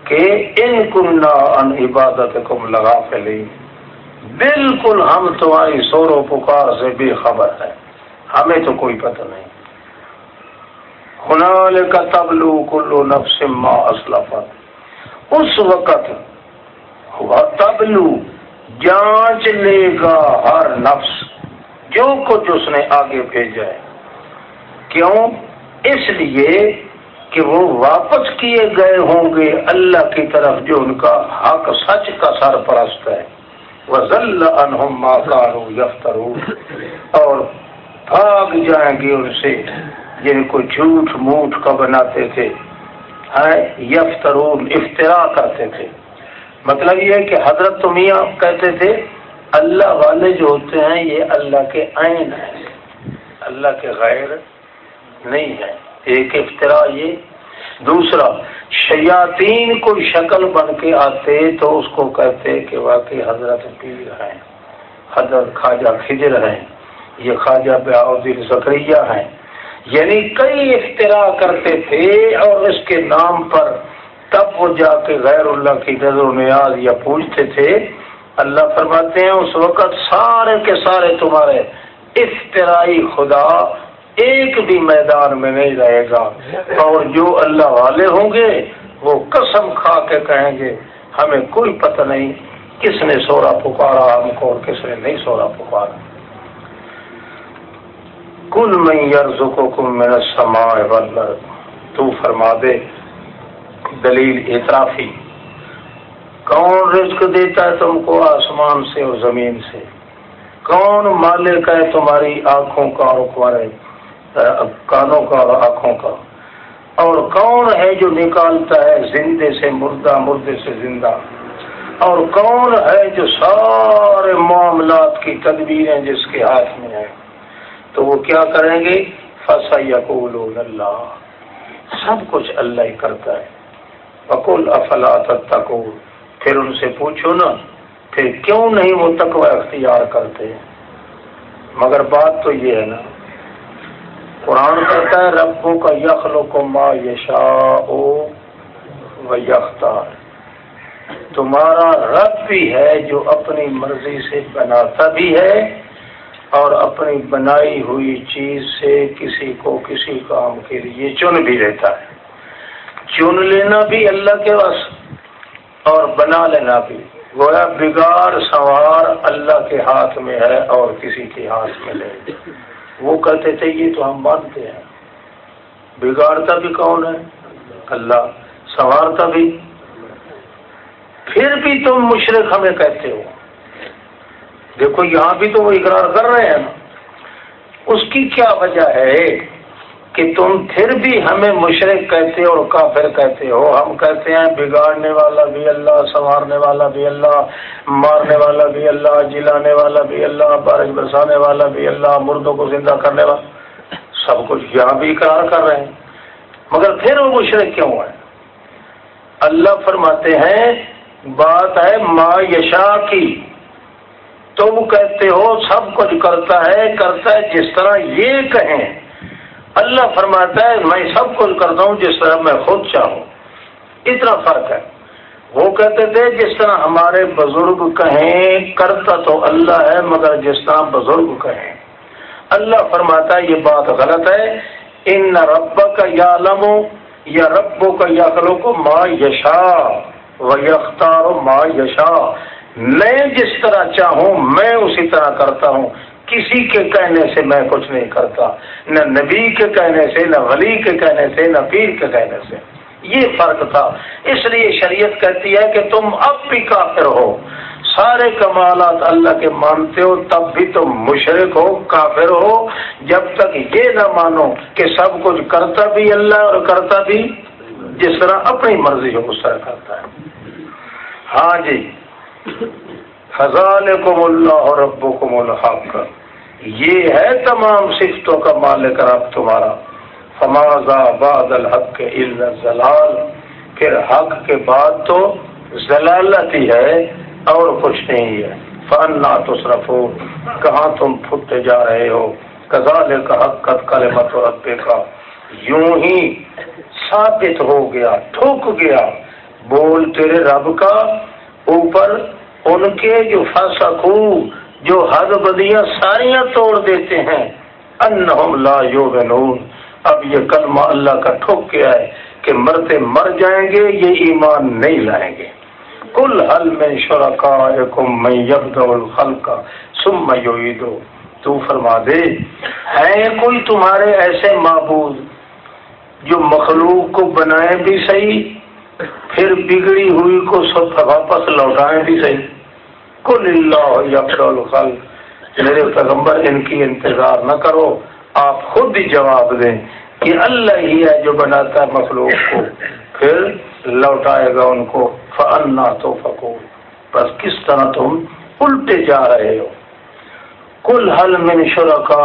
کہ ان کنہ ان عبادت کم لگا پھیلی بالکل ہم تمہاری سور و پکار سے بے خبر ہے ہمیں تو کوئی پتہ نہیں۔ خنال کا تبلو کلو نفس ما اسلفت۔ اس وقت تبلو، جانچ لے گا ہر نفس۔ جو کچھ اس نے آگے بھیجا ہے۔ کیوں؟ اس لیے کہ وہ واپس کیے گئے ہوں گے۔ اللہ کی طرف جو ان کا حق سچ کا سرپرست ہے۔ وہ ضل انہما کارو یفترو اور بھاگ جائیں گے ان سے جن کو جھوٹ موٹ کا بناتے تھے۔ یفترون افطرا کرتے تھے۔ مطلب یہ ہے کہ حضرت تو میاں کہتے تھے، اللہ والے جو ہوتے ہیں، یہ اللہ کے عین ہیں۔ اللہ کے غیر نہیں ہے ایک افطرا یہ دوسرا، شیاطین کو شکل بن کے آتے تو اس کو کہتے کہ واقعی حضرت پیر ہیں، حضرت خواجہ خجر ہیں، یہ خواجہ بیاؤدین زکریہ ہیں۔ یعنی کئی افطرا کرتے تھے اور اس کے نام پر تب وہ جا کے غیر اللہ کی نظر و نیاز یا پوچھتے تھے۔ اللہ فرماتے ہیں، اس وقت سارے کے سارے تمہارے افترائی خدا ایک بھی میدان میں نہیں رہے گا۔ اور جو اللہ والے ہوں گے، وہ قسم کھا کے کہیں گے، ہمیں کوئی پتہ نہیں کس نے سورا پکارا، ہم کو اور کس نے نہیں سورا پکارا۔ کل میں یرز کو کم میں سما تو فرما دے، دلیل اعترافی۔ کون رزق دیتا ہے تم کو آسمان سے اور زمین سے؟ کون مالک ہے تمہاری آنکھوں کا اور کانوں کا اور آنکھوں کا۔ اور کون ہے جو نکالتا ہے زندے سے مردہ، مردے سے زندہ؟ اور کون ہے جو سارے معاملات کی تدبیریں جس کے ہاتھ میں ہیں؟ تو وہ کیا کریں گے؟ فصا یقول اللہ سب کچھ اللہ ہی کرتا ہے۔ بکول افلا تک پھر ان سے پوچھو نا، پھر کیوں نہیں وہ تقوی اختیار کرتے؟ مگر بات تو یہ ہے نا قرآن کہتا ہے ربوں کا یخل کو ما یشا و یختار۔ تمہارا رب بھی ہے جو اپنی مرضی سے بناتا بھی ہے اور اپنی بنائی ہوئی چیز سے کسی کو کسی کام کے لیے چن بھی لیتا ہے۔ چن لینا بھی اللہ کے وس اور بنا لینا بھی۔ گویا بگاڑ سوار اللہ کے ہاتھ میں ہے اور کسی کے ہاتھ میں لے وہ کہتے تھے یہ تو ہم مانتے ہیں۔ بگاڑتا بھی کون ہے؟ اللہ۔ سنوارتا بھی۔ پھر بھی تم مشرق ہمیں کہتے ہو۔ دیکھو یہاں بھی تو وہ اقرار کر رہے ہیں۔ نا اس کی کیا وجہ ہے؟ کہ تم پھر بھی ہمیں مشرق کہتے اور کافر کہتے ہو۔ ہم کہتے ہیں، بگاڑنے والا بھی اللہ، سنوارنے والا بھی اللہ، مارنے والا بھی اللہ، جلانے والا بھی اللہ، بارش برسانے والا بھی اللہ، مردوں کو زندہ کرنے والا۔ سب کچھ یہاں بھی اقرار کر رہے ہیں۔ مگر پھر وہ مشرق کیوں ہے اللہ فرماتے ہیں، بات ہے ما یشا کی۔ تم کہتے ہو، سب کچھ کرتا ہے کرتا ہے، جس طرح یہ کہیں۔ اللہ فرماتا ہے، میں سب کچھ کرتا ہوں جس طرح میں خود چاہوں۔ اتنا فرق ہے۔ وہ کہتے تھے، جس طرح ہمارے بزرگ کہیں، کرتا تو اللہ ہے، مگر جس طرح بزرگ کہیں۔ اللہ فرماتا ہے، یہ بات غلط ہے۔ ان رب کا یا لمو یا ربو کا یا کرو کو ماں یشا و یختار ماں یشا میں جس طرح چاہوں، میں اسی طرح کرتا ہوں۔ کسی کے کہنے سے میں کچھ نہیں کرتا، نہ نبی کے کہنے سے، نہ ولی کے کہنے سے، نہ پیر کے کہنے سے۔ یہ فرق تھا۔ اس لیے شریعت کہتی ہے کہ تم اب بھی کافر ہو۔ سارے کمالات اللہ کے مانتے ہو، تب بھی تم مشرق ہو، کافر ہو۔ جب تک یہ نہ مانو کہ سب کچھ کرتا بھی اللہ اور کرتا بھی جس طرح اپنی مرضی ہو اس طرح کرتا ہے۔ ہاں جی۔ حضال کو اللہ اور رب کو الحق۔ یہ ہے تمام صفتوں کا مالک رب تمہارا. فمازا باد الحق زلال پھر حق کے بعد تو ضلالت ہی ہے اور کچھ نہیں ہے. فن نہ تصرف ہو کہاں تم پھٹتے جا رہے ہو؟ کزال کا حق کل مت ربے کا یوں ہی ثابت ہو گیا ٹھوک گیا. بول تیرے رب کا اوپر ان کے جو فسکو جو حد بدیاں ساریاں توڑ دیتے ہیں، انہم لا یوگنون اب یہ کلمہ اللہ کا ٹھوک گیا ہے کہ مرتے مر جائیں گے، یہ ایمان نہیں لائیں گے۔ کل حل میں شرکا میں یبد الخل کا سم تو فرما دے، ہے کوئی تمہارے ایسے معبود جو مخلوق کو بنائے بھی صحیح، پھر بگڑی ہوئی کو سب واپس لوٹائے بھی صحیح؟ کل اللہ میرے پیغمبر، ان کی انتظار نہ کرو، آپ خود ہی جواب دیں کہ اللہ ہی ہے جو بناتا ہے مخلوق کو۔ پھر لوٹائے گا ان کو فن تو فکو بس کس طرح تم الٹے جا رہے ہو۔ کل حل میں شرکا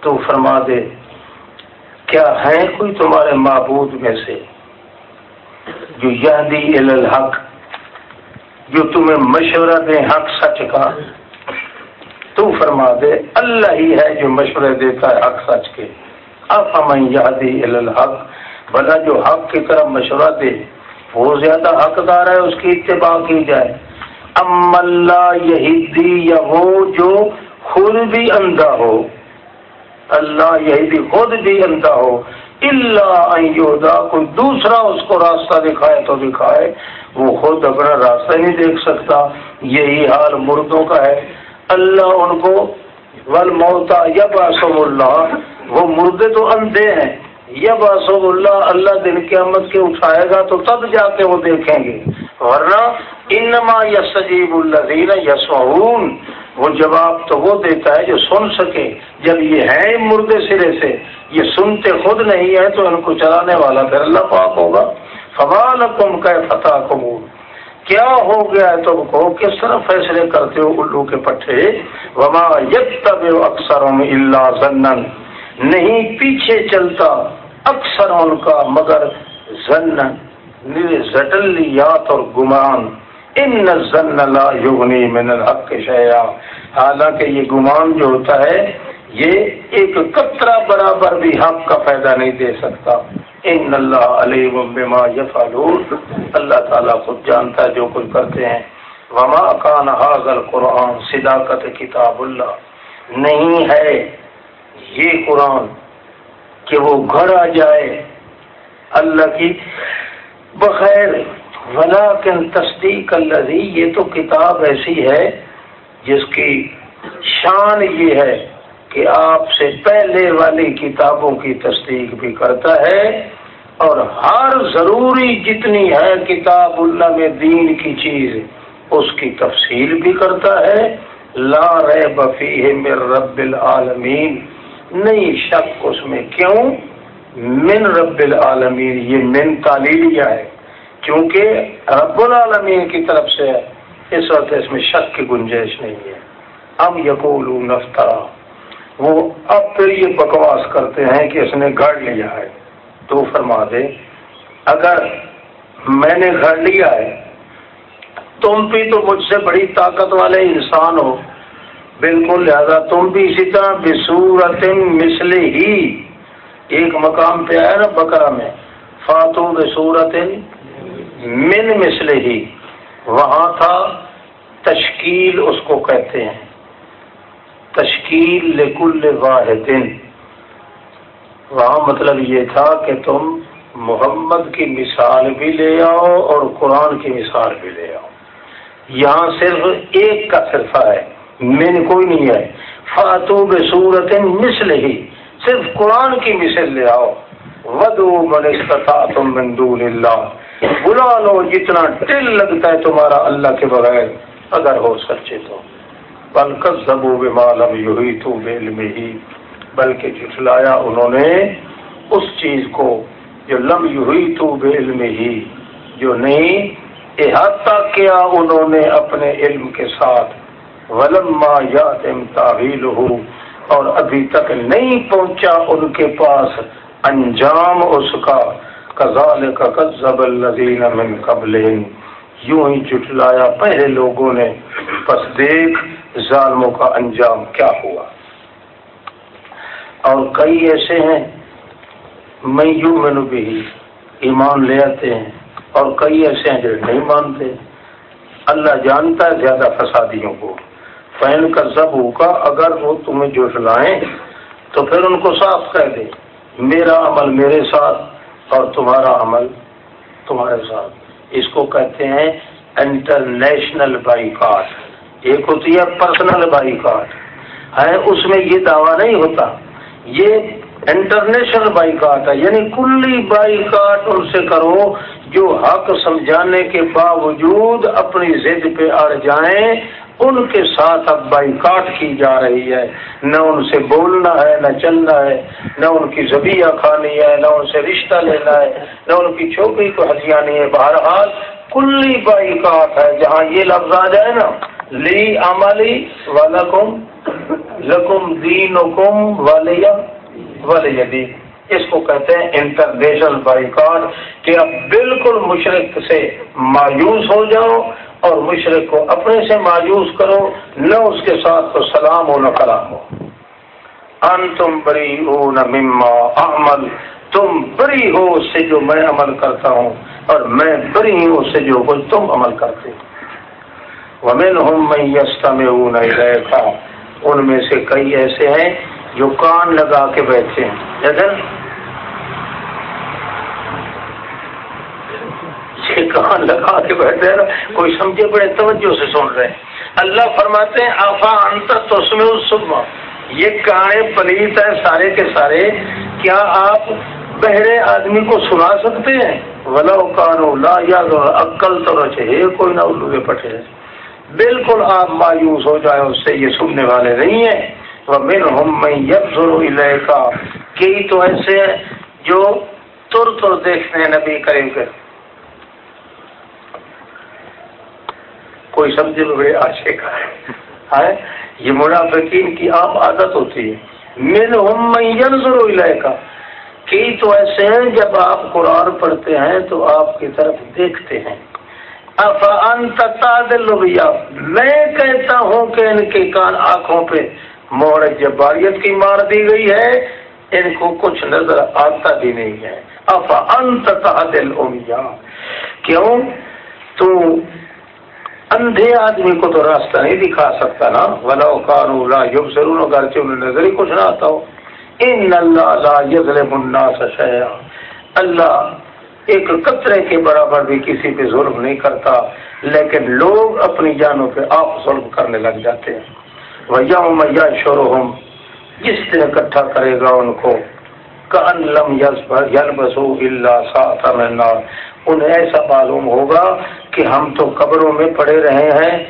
تو فرما دے، کیا ہے کوئی تمہارے معبود میں سے جو یادی الحق جو تمہیں مشورہ دے حق سچ کا، تو فرما دے، اللہ ہی ہے جو مشورے دیتا ہے حق سچ کے۔ اب ہمیں یادی الحق بنا جو حق کی طرف مشورہ دے، وہ زیادہ حقدار ہے، اس کی اتباع کی جائے۔ ام اللہ یہی دی یا وہ جو خود بھی اندھا ہو۔ اللہ یہی بھی خود بھی اندھا ہو۔ اللہ کوئی دوسرا اس کو راستہ دکھائے تو دکھائے۔ وہ خود اپنا راستہ نہیں دیکھ سکتا۔ یہی حال مردوں کا ہے۔ اللہ ان کو ول موتا یا اللہ وہ مردے تو اندھے ہیں۔ یا باسم اللہ اللہ دن قیامت کے اٹھائے گا تو تب جا کے وہ دیکھیں گے۔ ورنہ انما یسجیب اللہ یسون وہ جواب تو وہ دیتا ہے جو سن سکے۔ جب یہ ہے مردے سرے سے، یہ سنتے خود نہیں ہے تو ان کو چلانے والا پھر اللہ پاک ہوگا۔ فوال کم کا فتح قبول کیا ہو گیا ہے تم کو کس طرح فیصلے کرتے ہو الو کے پٹھے؟ وما یب اکثر اللہ زنن نہیں پیچھے چلتا اکثر ان کا مگر زنن زٹلیات اور گمان۔ ان زن لا یغنی من الحق شیا حالانکہ یہ گمان جو ہوتا ہے، یہ ایک قطرہ برابر بھی حق کا فائدہ نہیں دے سکتا۔ ان اللہ علیہ بما یفعلون۔ اللہ تعالیٰ خود جانتا ہے جو کچھ کرتے ہیں۔ وما کان حاضر قرآن صداقت کتاب اللہ۔ نہیں ہے یہ قرآن کہ وہ گھر آ جائے۔ اللہ کی بخیر۔ ولاکن تصدیق الذی، یہ تو کتاب ایسی ہے جس کی شان یہ ہے۔ کہ آپ سے پہلے والی کتابوں کی تصدیق بھی کرتا ہے اور ہر ضروری جتنی ہے کتاب اللہ میں دین کی چیز، اس کی تفصیل بھی کرتا ہے۔ لا رے بفی ہے میر رب العالمین۔ نہیں شک اس میں کیوں؟ من رب العالمین، یہ من تعلیلیہ ہے۔ کیونکہ رب العالمین کی طرف سے اس وقت اس میں شک کی گنجائش نہیں ہے۔ ام یقول نفترا وہ اب پھر یہ بکواس کرتے ہیں کہ اس نے گھڑ لیا ہے۔ تو فرما دے، اگر میں نے گھڑ لیا ہے، تم بھی تو مجھ سے بڑی طاقت والے انسان ہو۔ بالکل لہذا تم بھی اسی طرح بصورت مثل ہی ایک مقام پہ آیا نا بکرا میں۔ فاتو بصورت من مثل ہی۔ وہاں تھا تشکیل اس کو کہتے ہیں۔ تشکیل لکل واحد وہاں مطلب یہ تھا کہ تم محمد کی مثال بھی لے آؤ اور قرآن کی مثال بھی لے آؤ۔ یہاں صرف ایک کا صرفہ ہے، من کوئی نہیں ہے۔ فاتو بصورت مثل ہی صرف قرآن کی مثل لے آؤ۔ ودو من استطاعتم من دون اللہ۔ بلا لو جتنا ٹل لگتا ہے تمہارا اللہ کے بغیر، اگر ہو سچے تو۔ بلکہ زبو بالم یوہی تو میں ہی بلکہ جٹلایا انہوں نے اس چیز کو جو لم یوہی تو ہی جو نہیں، احاطہ کیا انہوں نے اپنے علم کے ساتھ۔ ولما یاد تعویل اور ابھی تک نہیں پہنچا ان کے پاس انجام اس کا۔ کزال کا قزب الذین من قبل یوں ہی جٹلایا پہلے لوگوں نے۔ پس دیکھ ظالموں کا انجام کیا ہوا؟ اور کئی ایسے ہیں میں یوں میں بھی ایمان لے آتے ہیں، اور کئی ایسے ہیں جو نہیں مانتے۔ اللہ جانتا ہے زیادہ فسادیوں کو۔ فین کا ضب ہوگا اگر وہ تمہیں جٹلائیں تو پھر ان کو صاف کہہ دے۔ میرا عمل میرے ساتھ، اور تمہارا عمل تمہارے ساتھ۔ اس کو کہتے ہیں انٹرنیشنل بائی کاٹ ایک ہوتی ہے پرسنل بائی کاٹ ہے، اس میں یہ دعویٰ نہیں ہوتا۔ یہ انٹرنیشنل بائی کاٹ ہے یعنی کلی بائی کاٹ ان سے کرو جو حق سمجھانے کے باوجود اپنی ضد پہ اڑ جائیں۔ ان کے ساتھ اب بائی کاٹ کی جا رہی ہے۔ نہ ان سے بولنا ہے، نہ چلنا ہے۔ نہ ان کی زبیہ کھانی ہے، نہ ان سے رشتہ لینا ہے۔ نہ ان کی چھوکری کو ہتھیانی ہے بہرحال کلی بائی کاٹ ہے، جہاں یہ لفظ آ جائے نا۔ لی عملی والم لکم دین حکم والی دین۔ اس کو کہتے ہیں انٹرنیشنل بائی کاٹ کہ اب بالکل مشرق سے مایوس ہو جاؤ اور مشرق کو اپنے سے مایوس کرو، نہ اس کے ساتھ تو سلام ہو نہ کلام ہو۔ ان تم بری ہو نہ مما عمل تم بری ہو اس سے جو میں عمل کرتا ہوں، اور میں بری ہوں اس سے جو کچھ تم عمل کرتے ہو۔ ومن ہوں میں یستا میں نہیں ان میں سے کئی ایسے ہیں جو کان لگا کے بیٹھے ہیں۔ جیسے کان لگا کے بیٹھے ہیں کوئی سمجھے بڑے توجہ سے سن رہے ہیں۔ اللہ فرماتے ہیں آفا انتر تو اس میں صبح یہ کانے پلیت ہے سارے کے سارے۔ کیا آپ بہرے آدمی کو سنا سکتے ہیں؟ ولا کانو لا یا عقل تو رچے کوئی نہ الو پٹے بالکل آپ مایوس ہو جائیں، اس سے یہ سننے والے نہیں ہیں۔ کا کئی تو ایسے ہیں جو تر تر دیکھتے ہیں نبی کریم کے۔ کوئی سمجھے میں بڑے آشے کا ہے۔ یہ منافقین کی عام عادت ہوتی ہے۔ من ہم میں کا کئی تو ایسے ہیں جب آپ قرآن پڑھتے ہیں تو آپ کی طرف دیکھتے ہیں۔ میں کہتا ہوں کہ ان کے کان آنکھوں پہ مور جباریت کی مار دی گئی ہے، ان کو کچھ نظر آتا بھی نہیں ہے۔ افا انت دل کیوں؟ تو اندھے آدمی کو تو راستہ نہیں دکھا سکتا نا۔ ولا کانو لا یوگ ضرور اگرچہ انہیں نظر ہی کچھ نہ آتا ہو۔ ان اللہ لا یظلم الناس شیئا۔ اللہ ایک قطرے کے برابر بھی کسی پہ ظلم نہیں کرتا، لیکن لوگ اپنی جانوں پہ آپ ظلم کرنے لگ جاتے ہیں۔ وجم یا شروع جس دن اکٹھا کرے گا ان کو۔ لم یل بسو اللہ انہیں ایسا معلوم ہوگا کہ ہم تو قبروں میں پڑے رہے ہیں،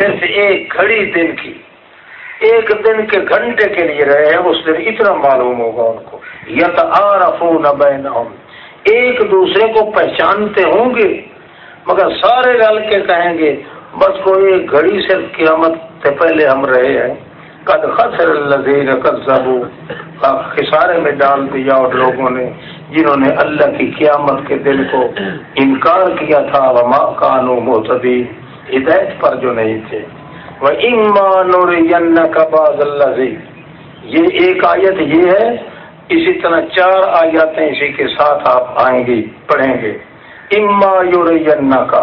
صرف ایک گھڑی دن کی۔ ایک دن کے گھنٹے کے لیے رہے ہیں، اس دن اتنا معلوم ہوگا ان کو۔ یت آ ایک دوسرے کو پہچانتے ہوں گے، مگر سارے رل کے کہیں گے، بس کوئی ایک گھڑی سے قیامت سے پہلے ہم رہے ہیں۔ قد خسر الذین کذبوا۔ خسارے میں ڈال دیا اور لوگوں نے، جنہوں نے اللہ کی قیامت کے دن کو انکار کیا تھا۔ وما کانو معتدی ہدایت پر جو نہیں تھے۔ وہ امان اور بعض اللہ یہ ایک آیت یہ ہے اسی طرح چار آیاتیں اسی کے ساتھ آپ آئیں گی، پڑھیں گے۔ اما یور کا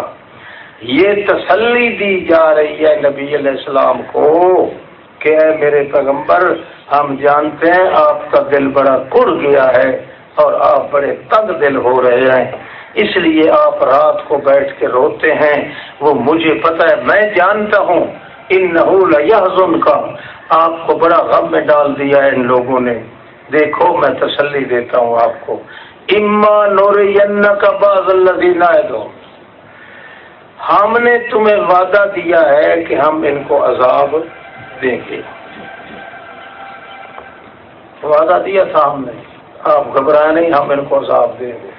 یہ تسلی دی جا رہی ہے نبی علیہ السلام کو کہ اے میرے پیغمبر، ہم جانتے ہیں آپ کا دل بڑا کڑ گیا ہے اور آپ بڑے تنگ دل ہو رہے ہیں۔ اس لیے آپ رات کو بیٹھ کے روتے ہیں، وہ مجھے پتا ہے، میں جانتا ہوں۔ ان نحول کا آپ کو بڑا غم میں ڈال دیا ہے ان لوگوں نے۔ دیکھو میں تسلی دیتا ہوں آپ کو۔ اما نور کا باز اللہ دو ہم نے تمہیں وعدہ دیا ہے کہ ہم ان کو عذاب دیں گے۔ وعدہ دیا تھا ہم نے۔ آپ گھبرائے نہیں، ہم ان کو عذاب دیں گے۔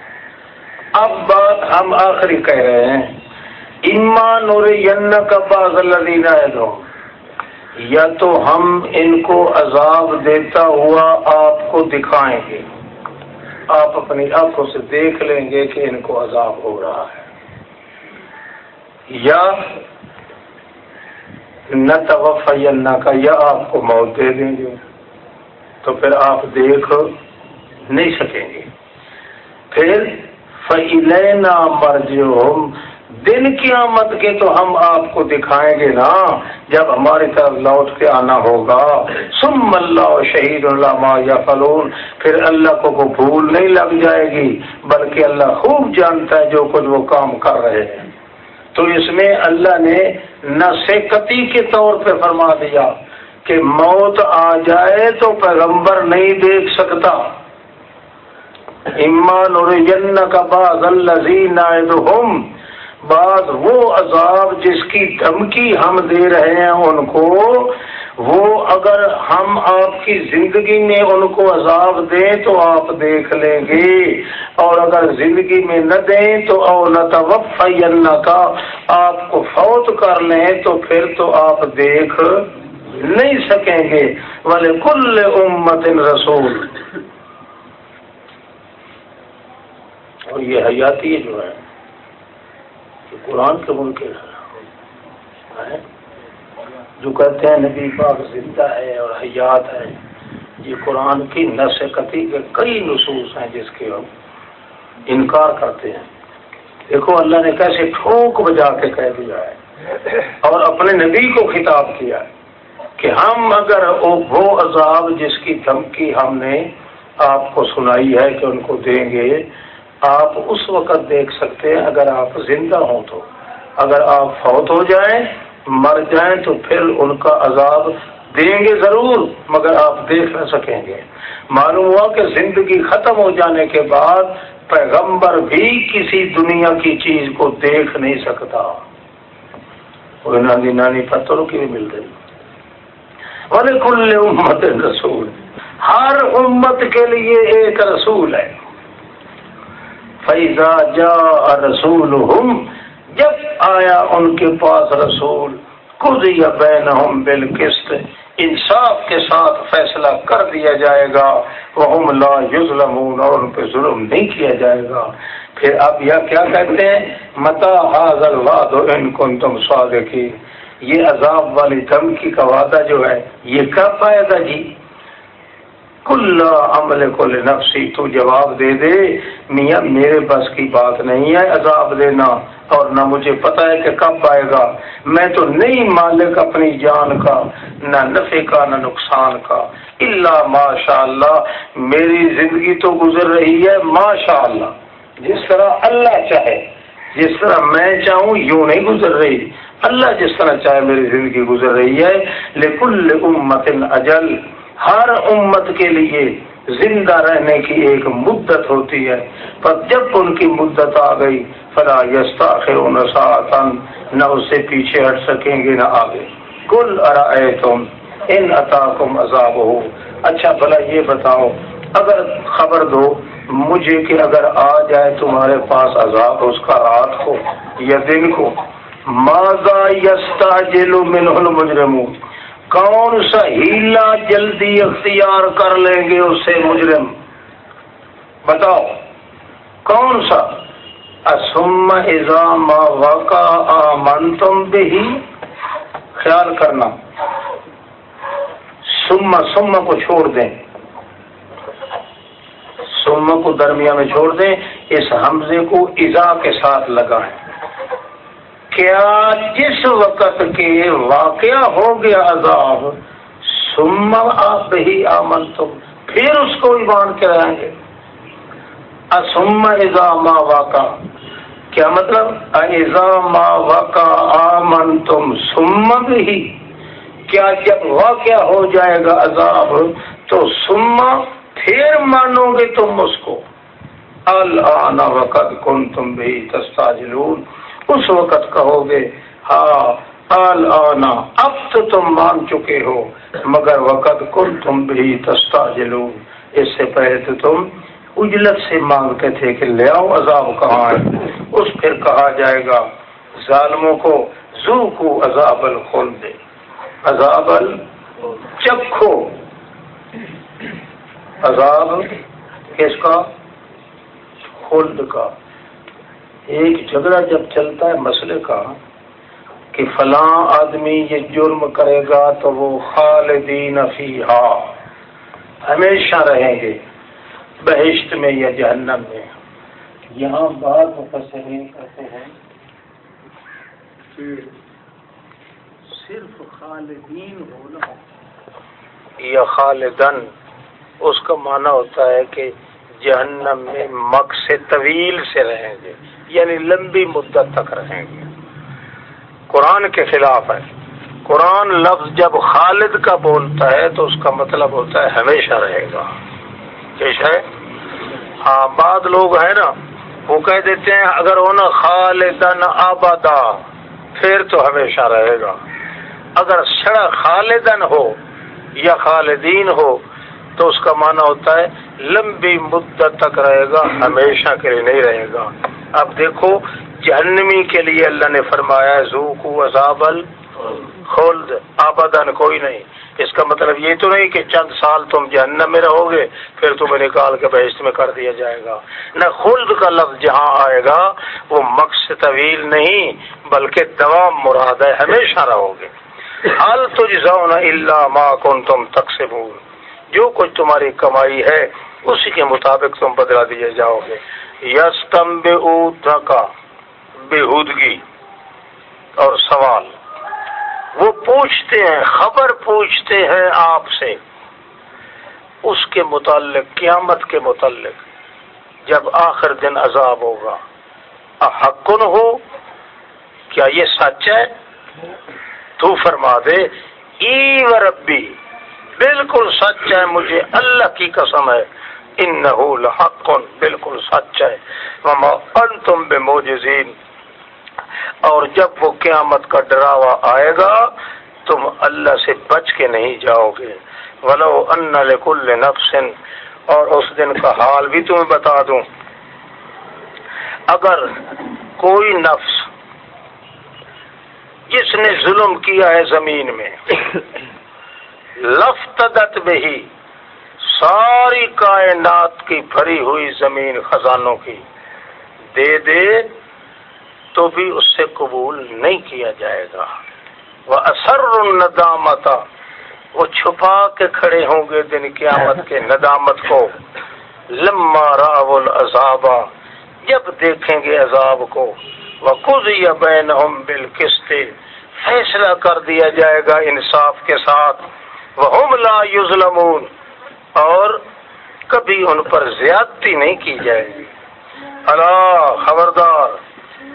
اب بات ہم آخری کہہ رہے ہیں۔ ایمان اور کا باغ ہے دو یا تو ہم ان کو عذاب دیتا ہوا آپ کو دکھائیں گے۔ آپ اپنی آنکھوں سے دیکھ لیں گے کہ ان کو عذاب ہو رہا ہے۔ یا نہ توفینا کا یا آپ کو موت دے دیں گے۔ تو پھر آپ دیکھ نہیں سکیں گے۔ پھر فیلینا مرجو دن قیامت کے تو ہم آپ کو دکھائیں گے نا، جب ہماری طرف لوٹ کے آنا ہوگا۔ سم اللہ شہید اللہ یا فلون پھر اللہ کو وہ بھول نہیں لگ جائے گی، بلکہ اللہ خوب جانتا ہے جو کچھ وہ کام کر رہے ہیں۔ تو اس میں اللہ نے نہ سیکتی کے طور پہ فرما دیا کہ موت آ جائے تو پیغمبر نہیں دیکھ سکتا۔ ایمان اور جن کا باز اللہ بعض وہ عذاب جس کی دھمکی ہم دے رہے ہیں ان کو، وہ اگر ہم آپ کی زندگی میں ان کو عذاب دیں تو آپ دیکھ لیں گے۔ اور اگر زندگی میں نہ دیں تو اولت وف کا آپ کو فوت کر لیں تو پھر تو آپ دیکھ نہیں سکیں گے۔ والے کل امت رسول۔ اور یہ حیاتی جو ہے قرآن کے ملک ہے۔ جو کہتے ہیں نبی پاک زندہ ہے اور حیات ہے، یہ قرآن کی نسقتی کے کئی نصوص ہیں جس کے ہم انکار کرتے ہیں۔ دیکھو، اللہ نے کیسے ٹھوک بجا کے کہہ دیا ہے اور اپنے نبی کو خطاب کیا ہے کہ ہم اگر وہ عذاب جس کی دھمکی ہم نے آپ کو سنائی ہے کہ ان کو دیں گے آپ اس وقت دیکھ سکتے ہیں اگر آپ زندہ ہوں تو۔ اگر آپ فوت ہو جائیں، مر جائیں تو پھر ان کا عذاب دیں گے ضرور، مگر آپ دیکھ نہ سکیں گے۔ معلوم ہوا کہ زندگی ختم ہو جانے کے بعد پیغمبر بھی کسی دنیا کی چیز کو دیکھ نہیں سکتا۔ وہ نانی نانی پتھروں کی بھی مل گئی۔ بولے کل امت رسول۔ ہر امت کے لیے ایک رسول ہے۔ فیضا جا رسول جب آیا ان کے پاس رسول خود یا بین انصاف کے ساتھ فیصلہ کر دیا جائے گا وہ لا یظلمون اور ان پہ ظلم نہیں کیا جائے گا۔ پھر اب یہ کیا کہتے ہیں؟ متا حاضل واد ان کو تم یہ عذاب والی دھمکی کا وعدہ جو ہے، یہ کب آئے گا جی؟ کل عمل کل نفسی، تو جواب دے دے، میاں میرے بس کی بات نہیں ہے، عذاب دینا اور نہ مجھے پتا ہے کہ کب آئے گا۔ میں تو نہیں مالک اپنی جان کا، نہ نفے کا، نہ نقصان کا۔ اللہ ماشاء اللہ میری زندگی تو گزر رہی ہے ماشاء اللہ جس طرح اللہ چاہے، جس طرح میں چاہوں، یوں نہیں گزر رہی۔ اللہ جس طرح چاہے، میری زندگی گزر رہی ہے۔ لیکن امت اجل ہر امت کے لیے زندہ رہنے کی ایک مدت ہوتی ہے۔ پر جب ان کی مدت آ گئی، فلا یستا نہ اس سے پیچھے ہٹ سکیں گے نہ آگے۔ کل ارائے تم ان عطا عذاب ہو اچھا بھلا یہ بتاؤ، اگر خبر دو مجھے کہ اگر آ جائے تمہارے پاس عذاب، اس کا رات کو یا دن کو ماضا یستا جیلو من مجرم کون سا ہیلا جلدی اختیار کر لیں گے اس سے مجرم؟ بتاؤ، کون سا؟ اسم ازام واقع من تم بھی خیال کرنا۔ سما سما کو چھوڑ دیں۔ سما کو درمیان میں چھوڑ دیں۔ اس حمزے کو ایزا کے ساتھ لگائیں۔ کیا جس وقت کے واقعہ ہو گیا عذاب سما آپ ہی آمن تم پھر اس کو ایمان کے رہیں گے۔ اسما ایزا ما واقع کیا مطلب؟ ایزا ما واقع آمن تم سما بھی۔ کیا جب واقعہ ہو جائے گا عذاب، تو سما پھر مانو گے تم اس کو۔ اللہ وقت کن تم بھی تستاجلون۔ اس وقت کہو گے ہاں آنا، اب تو تم مان چکے ہو، مگر وقت کل تم بھی تستا جلو اس سے پہلے تو تم اجلت سے مانگتے تھے کہ لے آؤ عذاب کہاں ہے۔ اس پھر کہا جائے گا، ظالموں کو زو کو عذاب الخل دے عذاب چکھو عذاب کس کا؟ خلد کا۔ ایک جھگڑا جب چلتا ہے مسئلے کا کہ فلاں آدمی یہ جرم کرے گا تو وہ خالدین فیہا ہمیشہ رہیں گے بہشت میں یا جہنم میں۔ یہاں بعض مفسرین کہتے ہیں کہ صرف خالدین ہونا یا خالدن، اس کا معنی ہوتا ہے کہ جہنم میں مک سے طویل سے رہیں گے۔ یعنی لمبی مدت تک رہیں گے۔ قرآن کے خلاف ہے۔ قرآن لفظ جب خالد کا بولتا ہے تو اس کا مطلب ہوتا ہے ہمیشہ رہے گا۔ کیش ہے؟ ہاں بعد لوگ ہیں نا، وہ کہہ دیتے ہیں، اگر ہونا خالدن آبادا پھر تو ہمیشہ رہے گا۔ اگر سڑا خالدن ہو یا خالدین ہو، تو اس کا معنی ہوتا ہے لمبی مدت تک رہے گا، ہمیشہ کے لیے نہیں رہے گا۔ اب دیکھو، جہنمی کے لیے اللہ نے فرمایا زو کو عذابل خلد آبادن کوئی نہیں۔ اس کا مطلب یہ تو نہیں کہ چند سال تم جہنم میں رہو گے، پھر تمہیں نکال کے بحث میں کر دیا جائے گا۔ نہ خلد کا لفظ جہاں آئے گا، وہ مقصد طویل نہیں، بلکہ دوام مراد ہے ہمیشہ رہو گے۔ حل تجزون اللہ ما کن تم تقسیم جو کچھ تمہاری کمائی ہے، اسی کے مطابق تم بدلا دیے جاؤ گے۔ یس تم بے بےحودگی اور سوال۔ وہ پوچھتے ہیں، خبر پوچھتے ہیں آپ سے اس کے متعلق، قیامت کے متعلق، جب آخر دن عذاب ہوگا۔ حقن ہو؟ کیا یہ سچ ہے؟ تو فرما دے، ای و ربی بالکل سچ ہے، مجھے اللہ کی قسم ہے۔ ان نہ بالکل سچ ہے۔ تم بے موجزین اور جب وہ قیامت کا ڈراوا آئے گا، تم اللہ سے بچ کے نہیں جاؤ گے۔ ولو ان لکل نفس اور اس دن کا حال بھی تمہیں بتا دوں۔ اگر کوئی نفس جس نے ظلم کیا ہے زمین میں، لفتدت میں ہی ساری کائنات کی بھری ہوئی زمین خزانوں کی دے دے تو بھی اس سے قبول نہیں کیا جائے گا۔ وہ اثر ندامت وہ چھپا کے کھڑے ہوں گے دن قیامت کے ندامت کو۔ لما راو العذابہ جب دیکھیں گے عذاب کو۔ وہ خود یا بین فیصلہ کر دیا جائے گا انصاف کے ساتھ۔ وہ لا یظلمون اور کبھی ان پر زیادتی نہیں کی جائے گی۔ اللہ خبردار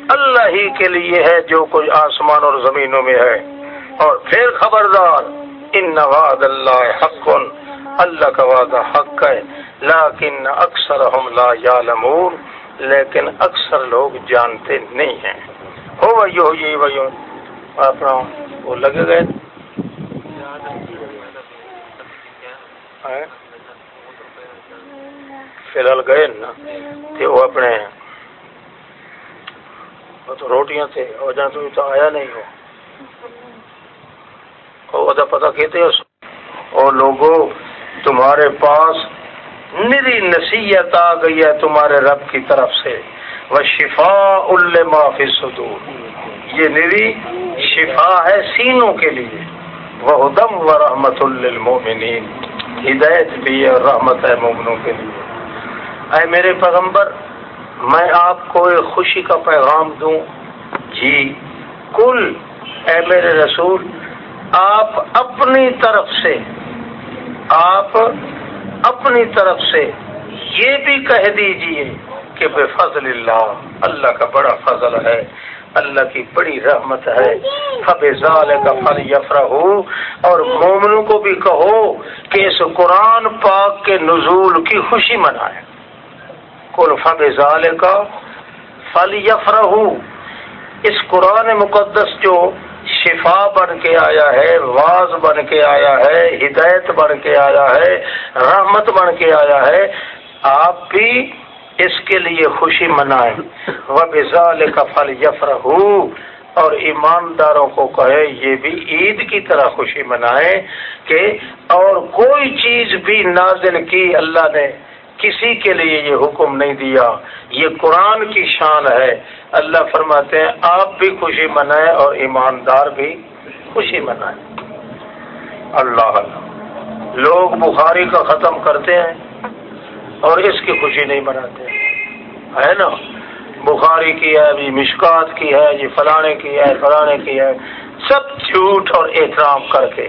اللہ ہی کے لیے ہے جو کوئی آسمان اور زمینوں میں ہے۔ اور پھر خبردار ان نواد اللہ حق اللہ کا وعدہ حق ہے۔ لیکن اکثر ہم لا یعلمون لیکن اکثر لوگ جانتے نہیں ہیں۔ ہو بھائی ہو یہ بھائی اپنا وہ لگے گئے۔ فی الحال گئے نا وہ اپنے تو روٹیاں تھے اور جہاں تو آیا نہیں ہو اور پتا کہتے اور لوگوں تمہارے پاس نری نصیحت آ گئی ہے تمہارے رب کی طرف سے۔ وہ شفا معافی صدور یہ نری شفا ہے سینوں کے لیے۔ وہ دم و رحمت المومنین ہدایت بھی ہے اور رحمت ہے مومنوں کے لیے۔ اے میرے پیغمبر، میں آپ کو ایک خوشی کا پیغام دوں۔ جی کل، اے میرے رسول، آپ اپنی طرف سے، آپ اپنی طرف سے یہ بھی کہہ دیجیے کہ بے فضل اللہ اللہ کا بڑا فضل ہے، اللہ کی بڑی رحمت ہے۔ فب ضال کا فل یفرا ہو اور مومنوں کو بھی کہو کہ اس قرآن پاک کے نزول کی خوشی منائے۔ کل فب ضال کا فل اس قرآن مقدس جو شفا بن کے آیا ہے، واز بن کے آیا ہے، ہدایت بن کے آیا ہے، رحمت بن کے آیا ہے، آپ بھی اس کے لیے خوشی منائے وہ بزال کا پھل یفر اور ایمانداروں کو کہے، یہ بھی عید کی طرح خوشی منائے کہ اور کوئی چیز بھی نازل کی اللہ نے کسی کے لیے یہ حکم نہیں دیا۔ یہ قرآن کی شان ہے۔ اللہ فرماتے ہیں، آپ بھی خوشی منائے اور ایماندار بھی خوشی منائے اللہ اللہ۔ لوگ بخاری کا ختم کرتے ہیں اور اس کی خوشی نہیں مناتے۔ ہے نا؟ بخاری کی ہے جی مشکات کی ہے جی فلانے کی ہے، فلانے کی ہے۔ سب جھوٹ اور احترام کر کے۔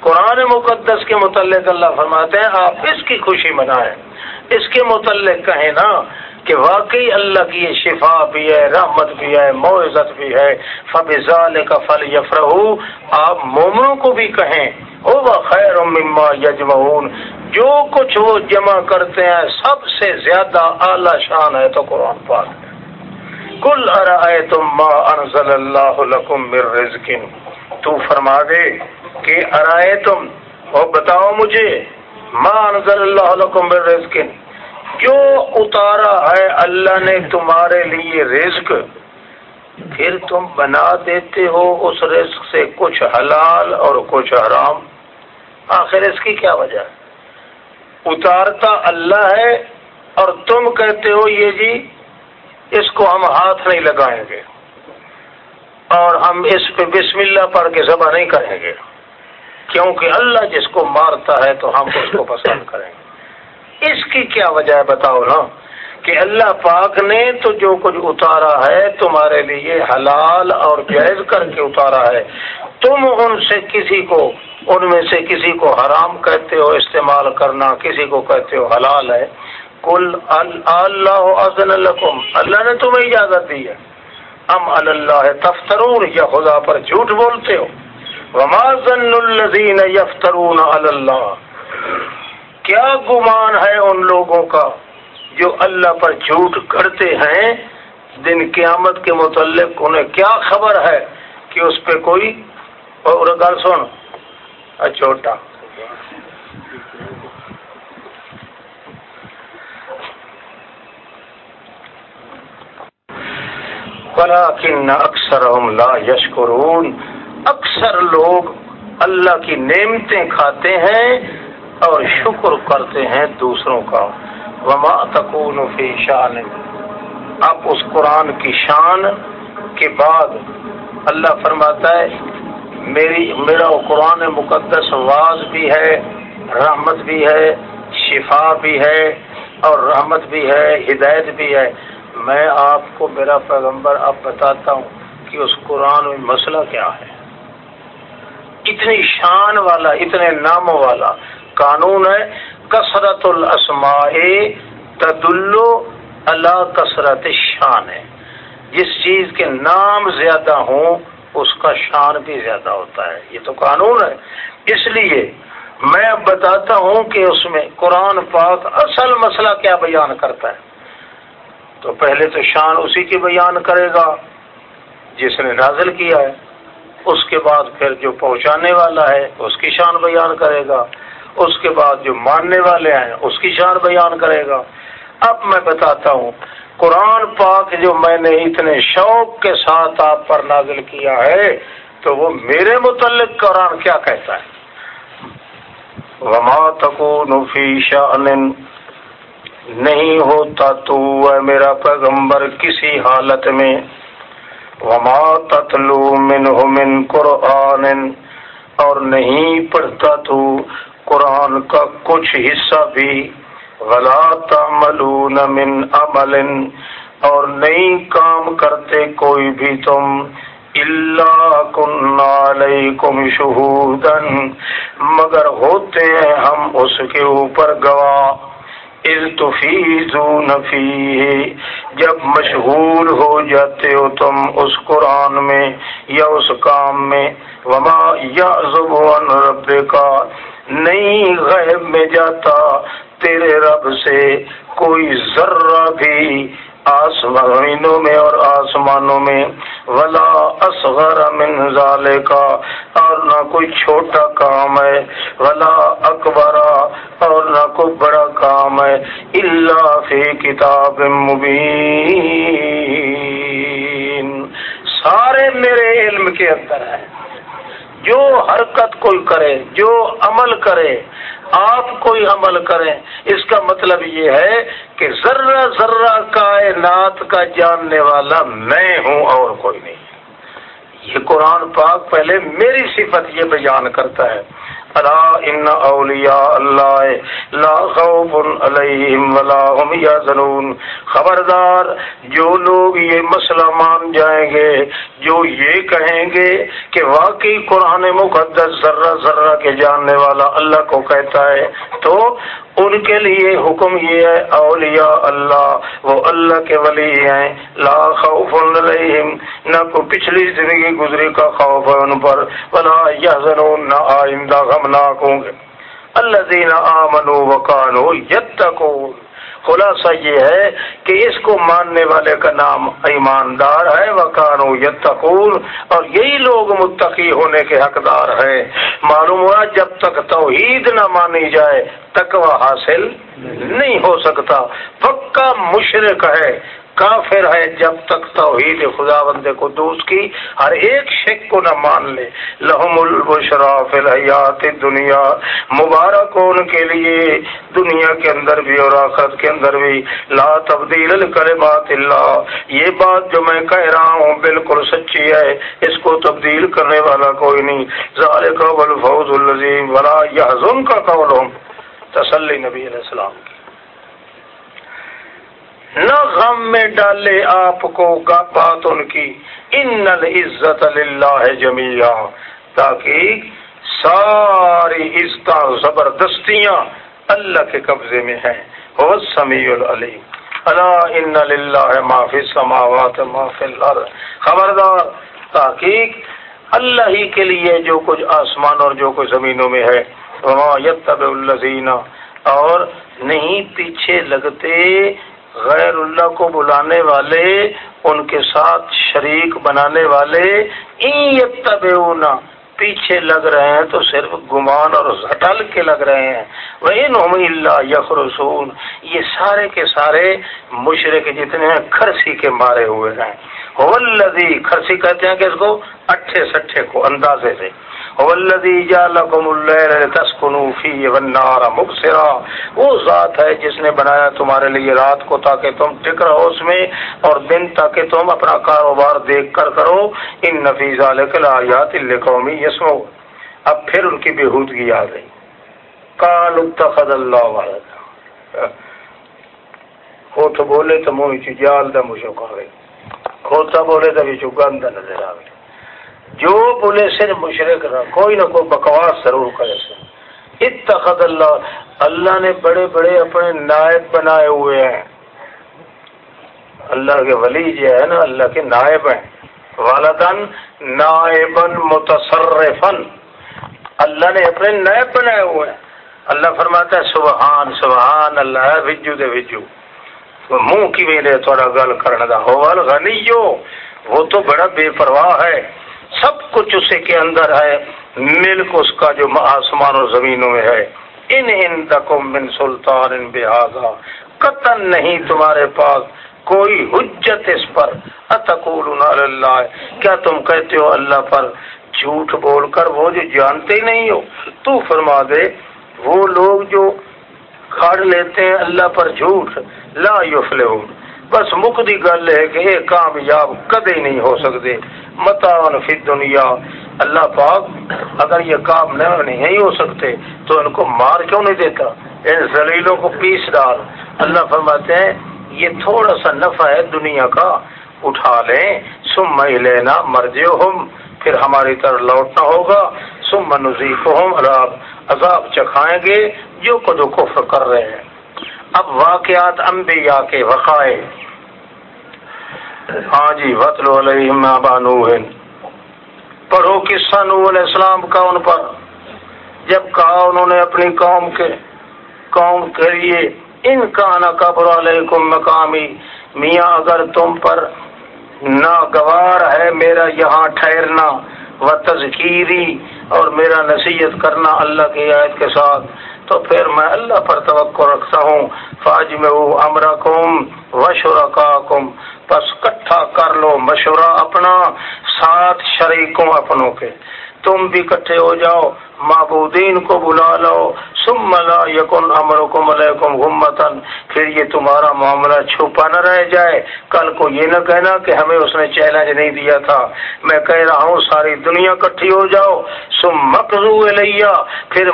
قرآن مقدس کے متعلق اللہ فرماتے ہیں، آپ اس کی خوشی منائیں۔ اس کے متعلق کہیں نا کہ واقعی اللہ کی یہ شفا بھی ہے، رحمت بھی ہے، معزت بھی ہے۔ فبزال کا فل یفر آپ مومنوں کو بھی کہیں۔ او خیر مما یجمعون۔ جو کچھ وہ جمع کرتے ہیں، سب سے زیادہ اعلی شان ہے تو قرآن پاک۔ کل ارائے تم ما انزل اللہ لکم من رزق۔ تو فرما دے کہ ارائے تم اور بتاؤ مجھے، ما انزل اللہ لکم من رزق۔ جو اتارا ہے اللہ نے تمہارے لیے رزق؟ پھر تم بنا دیتے ہو اس رزق سے کچھ حلال اور کچھ حرام۔ آخر اس کی کیا وجہ؟ ہے اتارتا اللہ ہے اور تم کہتے ہو یہ جی اس کو ہم ہاتھ نہیں لگائیں گے۔ اور ہم اس پہ بسم اللہ پڑھ کے ذبح نہیں کریں گے۔ کیونکہ اللہ جس کو مارتا ہے تو ہم اس کو پسند کریں گے۔ اس کی کیا وجہ ہے بتاؤ نا کہ اللہ پاک نے تو جو کچھ اتارا ہے تمہارے لیے حلال اور جائز کر کے اتارا ہے۔ تم ان سے کسی کو، ان میں سے کسی کو حرام کہتے ہو، استعمال کرنا کسی کو کہتے ہو حلال ہے۔ کل اللہ الکم اللہ نے تمہیں اجازت دی ہے۔ ام اللہ تفترون، یا خدا پر جھوٹ بولتے ہو۔ وما ظن الذین یفترون اللہ۔ کیا گمان ہے ان لوگوں کا جو اللہ پر جھوٹ کرتے ہیں؟ دن قیامت کے متعلق انہیں کیا خبر ہے کہ اس پہ کوئی؟ اور گل سن۔ اچھا، چھوٹا ولیکن اکثر لا یشکرون۔ اکثر لوگ اللہ کی نعمتیں کھاتے ہیں اور شکر کرتے ہیں دوسروں کا۔ وما تکون فی شان اب اس قرآن کی شان کے بعد اللہ فرماتا ہے، میری، میرا قرآن مقدس واز بھی ہے، رحمت بھی ہے، شفا بھی ہے اور رحمت بھی ہے، ہدایت بھی ہے۔ میں آپ کو، میرا پیغمبر، اب بتاتا ہوں کہ اس قرآن میں مسئلہ کیا ہے۔ اتنی شان والا، اتنے ناموں والا قانون ہے، کثرت الاسماء تدلو اللہ کثرت شان ہے۔ جس چیز کے نام زیادہ ہوں، اس کا شان بھی زیادہ ہوتا ہے۔ یہ تو قانون ہے۔ اس لیے میں اب بتاتا ہوں کہ اس میں قرآن پاک اصل مسئلہ کیا بیان کرتا ہے۔ تو پہلے تو شان اسی کی بیان کرے گا، جس نے نازل کیا ہے۔ اس کے بعد پھر جو پہنچانے والا ہے، اس کی شان بیان کرے گا۔ اس کے بعد جو ماننے والے ہیں، اس کی شان بیان کرے گا۔ اب میں بتاتا ہوں، قرآن پاک جو میں نے اتنے شوق کے ساتھ آپ پر نازل کیا ہے، تو وہ میرے متعلق قرآن کیا کہتا ہے؟ وما تکو شان نہیں ہوتا تو اے میرا پیغمبر کسی حالت میں۔ وما تتلو من من قرآن، اور نہیں پڑھتا تو قرآن کا کچھ حصہ بھی غلط تعملون من عمل اور نہیں کام کرتے کوئی بھی تم اللہ کن علیکم شہودن مگر ہوتے ہیں ہم اس کے اوپر گواہ جب مشغول ہو جاتے ہو تم اس قرآن میں یا اس کام میں، وما یا زبان رب کا نہیں غیب میں جاتا تیرے رب سے، کوئی ذرہ بھی زمینوں میں اور آسمانوں میں، ولا اصغر من کا اور نہ کوئی چھوٹا کام ہے، ولا اکبر اور نہ کوئی بڑا کام ہے اللہ فی کتاب مبین سارے میرے علم کے اندر ہے۔ جو حرکت کوئی کرے، جو عمل کرے آپ کوئی عمل کریں۔ اس کا مطلب یہ ہے کہ ذرہ ذرہ کائنات کا جاننے والا میں ہوں اور کوئی نہیں۔ یہ قرآن پاک پہلے میری صفت یہ بیان کرتا ہے۔ ان اولیاء اللہ لا خوف علیہم ولا هم یحزنون خبردار، جو لوگ یہ مسئلہ مان جائیں گے، جو یہ کہیں گے کہ واقعی قرآن مقدس ذرہ ذرہ کے جاننے والا اللہ کو کہتا ہے، تو ان کے لیے حکم یہ ہے، اولیاء اللہ، وہ اللہ کے ولی ہیں۔ لا خوف علیہم، نہ کو پچھلی زندگی گزری کا خوف ہے ان پر۔ بلا یحزنون، نہ آئندہ غمناک ہوں گے۔ اللہ دین آمنو وکانو یتقون۔ خلاصہ یہ ہے کہ اس کو ماننے والے کا نام ایماندار ہے، وکانو یتقون، اور یہی لوگ متقی ہونے کے حقدار ہیں۔ معلوم ہوا جب تک توحید نہ مانی جائے، تقوی حاصل نہیں ہو سکتا۔ پکا مشرق ہے۔ کافر ہے جب تک توحید خدا بندے کو دوست کی ہر ایک شک کو نہ مان لے۔ لہم البشراف الحیات دنیا مبارک ان کے لیے۔ دنیا کے اندر بھی اور آخرت کے اندر بھی۔ لا تبدیل کلمات اللہ۔ یہ بات جو میں کہہ رہا ہوں بالکل سچی ہے۔ اس کو تبدیل کرنے والا کوئی نہیں۔ ذالک والفوز العظیم۔ ولا یحزن کا قول تسلی نبی علیہ السلام۔ کی نہ غم میں ڈالے آپ کو بات ان کی۔ ان عزت اللہ جمیا تاکہ ساری عزت زبردستیاں اللہ کے قبضے میں ہیں۔ وہ سمیع العلیم۔ اللہ ان اللہ معافی سماوات معاف خبردار تاکہ اللہ ہی کے لیے جو کچھ آسمان اور جو کچھ زمینوں میں ہے۔ یتب الزین اور نہیں پیچھے لگتے غیر اللہ کو بلانے والے، ان کے ساتھ شریک بنانے والے پیچھے لگ رہے ہیں تو صرف گمان اور زٹل کے لگ رہے ہیں۔ وہ اللہ یخ رسول یہ سارے کے سارے مشرق جتنے ہیں، کھرسی کے مارے ہوئے ہیں۔ کھرسی کہتے ہیں کہ اس کو اٹھے سٹھے کو، اندازے سے۔ وہ ذات ہے جس نے بنایا تمہارے لیے رات کو تاکہ تم ٹک رہو اس میں اور دن تاکہ تم اپنا کاروبار دیکھ کر کرو۔ ان نفیز قومی یسمو اب پھر ان کی بےحودگی آ گئی۔ کال اتخذ اللہ ہوت بولے تو منہ جال دا مجھے کھا کھوتا بولے تو بھی گند نظر آ گئی جو بولے صرف مشرق رہا، کوئی نہ کوئی بکواس ضرور کرے سر اتخذ اللہ اللہ نے بڑے بڑے اپنے نائب بنائے ہوئے ہیں۔ اللہ کے ولی جو ہے نا، اللہ کے نائب ہیں۔ والدن نائبن متصرفن اللہ نے اپنے نائب بنائے ہوئے ہیں۔ اللہ فرماتا ہے، سبحان سبحان، اللہ ہے وجو دے وجو منہ کی میرے تھوڑا گل کرنے دا۔ ہو غنیو وہ تو بڑا بے پرواہ ہے۔ سب کچھ اسی کے اندر ہے۔ ملک اس کا جو آسمان و زمینوں میں ہے۔ ان ان من سلطان ان بحاظہ قطن نہیں تمہارے پاس۔ کوئی حجت اس پر۔ اتقول اللہ۔ کیا تم کہتے ہو اللہ پر؟ جھوٹ بول کر وہ جو جانتے ہی نہیں ہو۔ تو فرما دے۔ وہ لوگ جو کھاڑ لیتے ہیں اللہ پر جھوٹ۔ لا یفلحون۔ بس مکدی گل ہے کہ یہ کامیاب کدے نہیں ہو سکتے۔ متان فی دنیا اللہ پاک اگر یہ کام نہیں ہو سکتے تو ان کو مار کیوں نہیں دیتا؟ ان زلیلوں کو پیس ڈال۔ اللہ فرماتے ہیں، یہ تھوڑا سا نفع ہے دنیا کا، اٹھا لیں۔ سم میں لینا مرضی ہم پھر ہماری طرف لوٹنا ہوگا۔ سم منزی کو ہم عذاب چکھائیں گے جو کدو کفر کر رہے ہیں۔ اب واقعات انبیاء کے وقائے ہاں جی وطل علیہ بانو پڑھو قصہ نو علیہ السلام کا ان پر۔ جب کہا انہوں نے اپنی قوم کے قوم کے لیے، ان کا قبر علیکم مقامی، میاں اگر تم پر ناگوار ہے میرا یہاں ٹھہرنا و تذکیری اور میرا نصیحت کرنا اللہ کی آیت کے ساتھ۔ تو پھر میں اللہ پر توقع رکھتا ہوں فاج میں وہ امرا کم کم بس کٹھا کر لو مشورہ اپنا ساتھ شریکوں اپنوں کے۔ تم بھی کٹھے ہو جاؤ، معبودین کو بلا لو۔ سم لا یقن امرکم علیکم غمتن پھر یہ تمہارا معاملہ چھپا نہ رہ جائے۔ کل کو یہ نہ کہنا کہ ہمیں اس نے چیلنج نہیں دیا تھا۔ میں کہہ رہا ہوں، ساری دنیا کٹھی ہو جاؤ۔ سم مکرو لیا پھر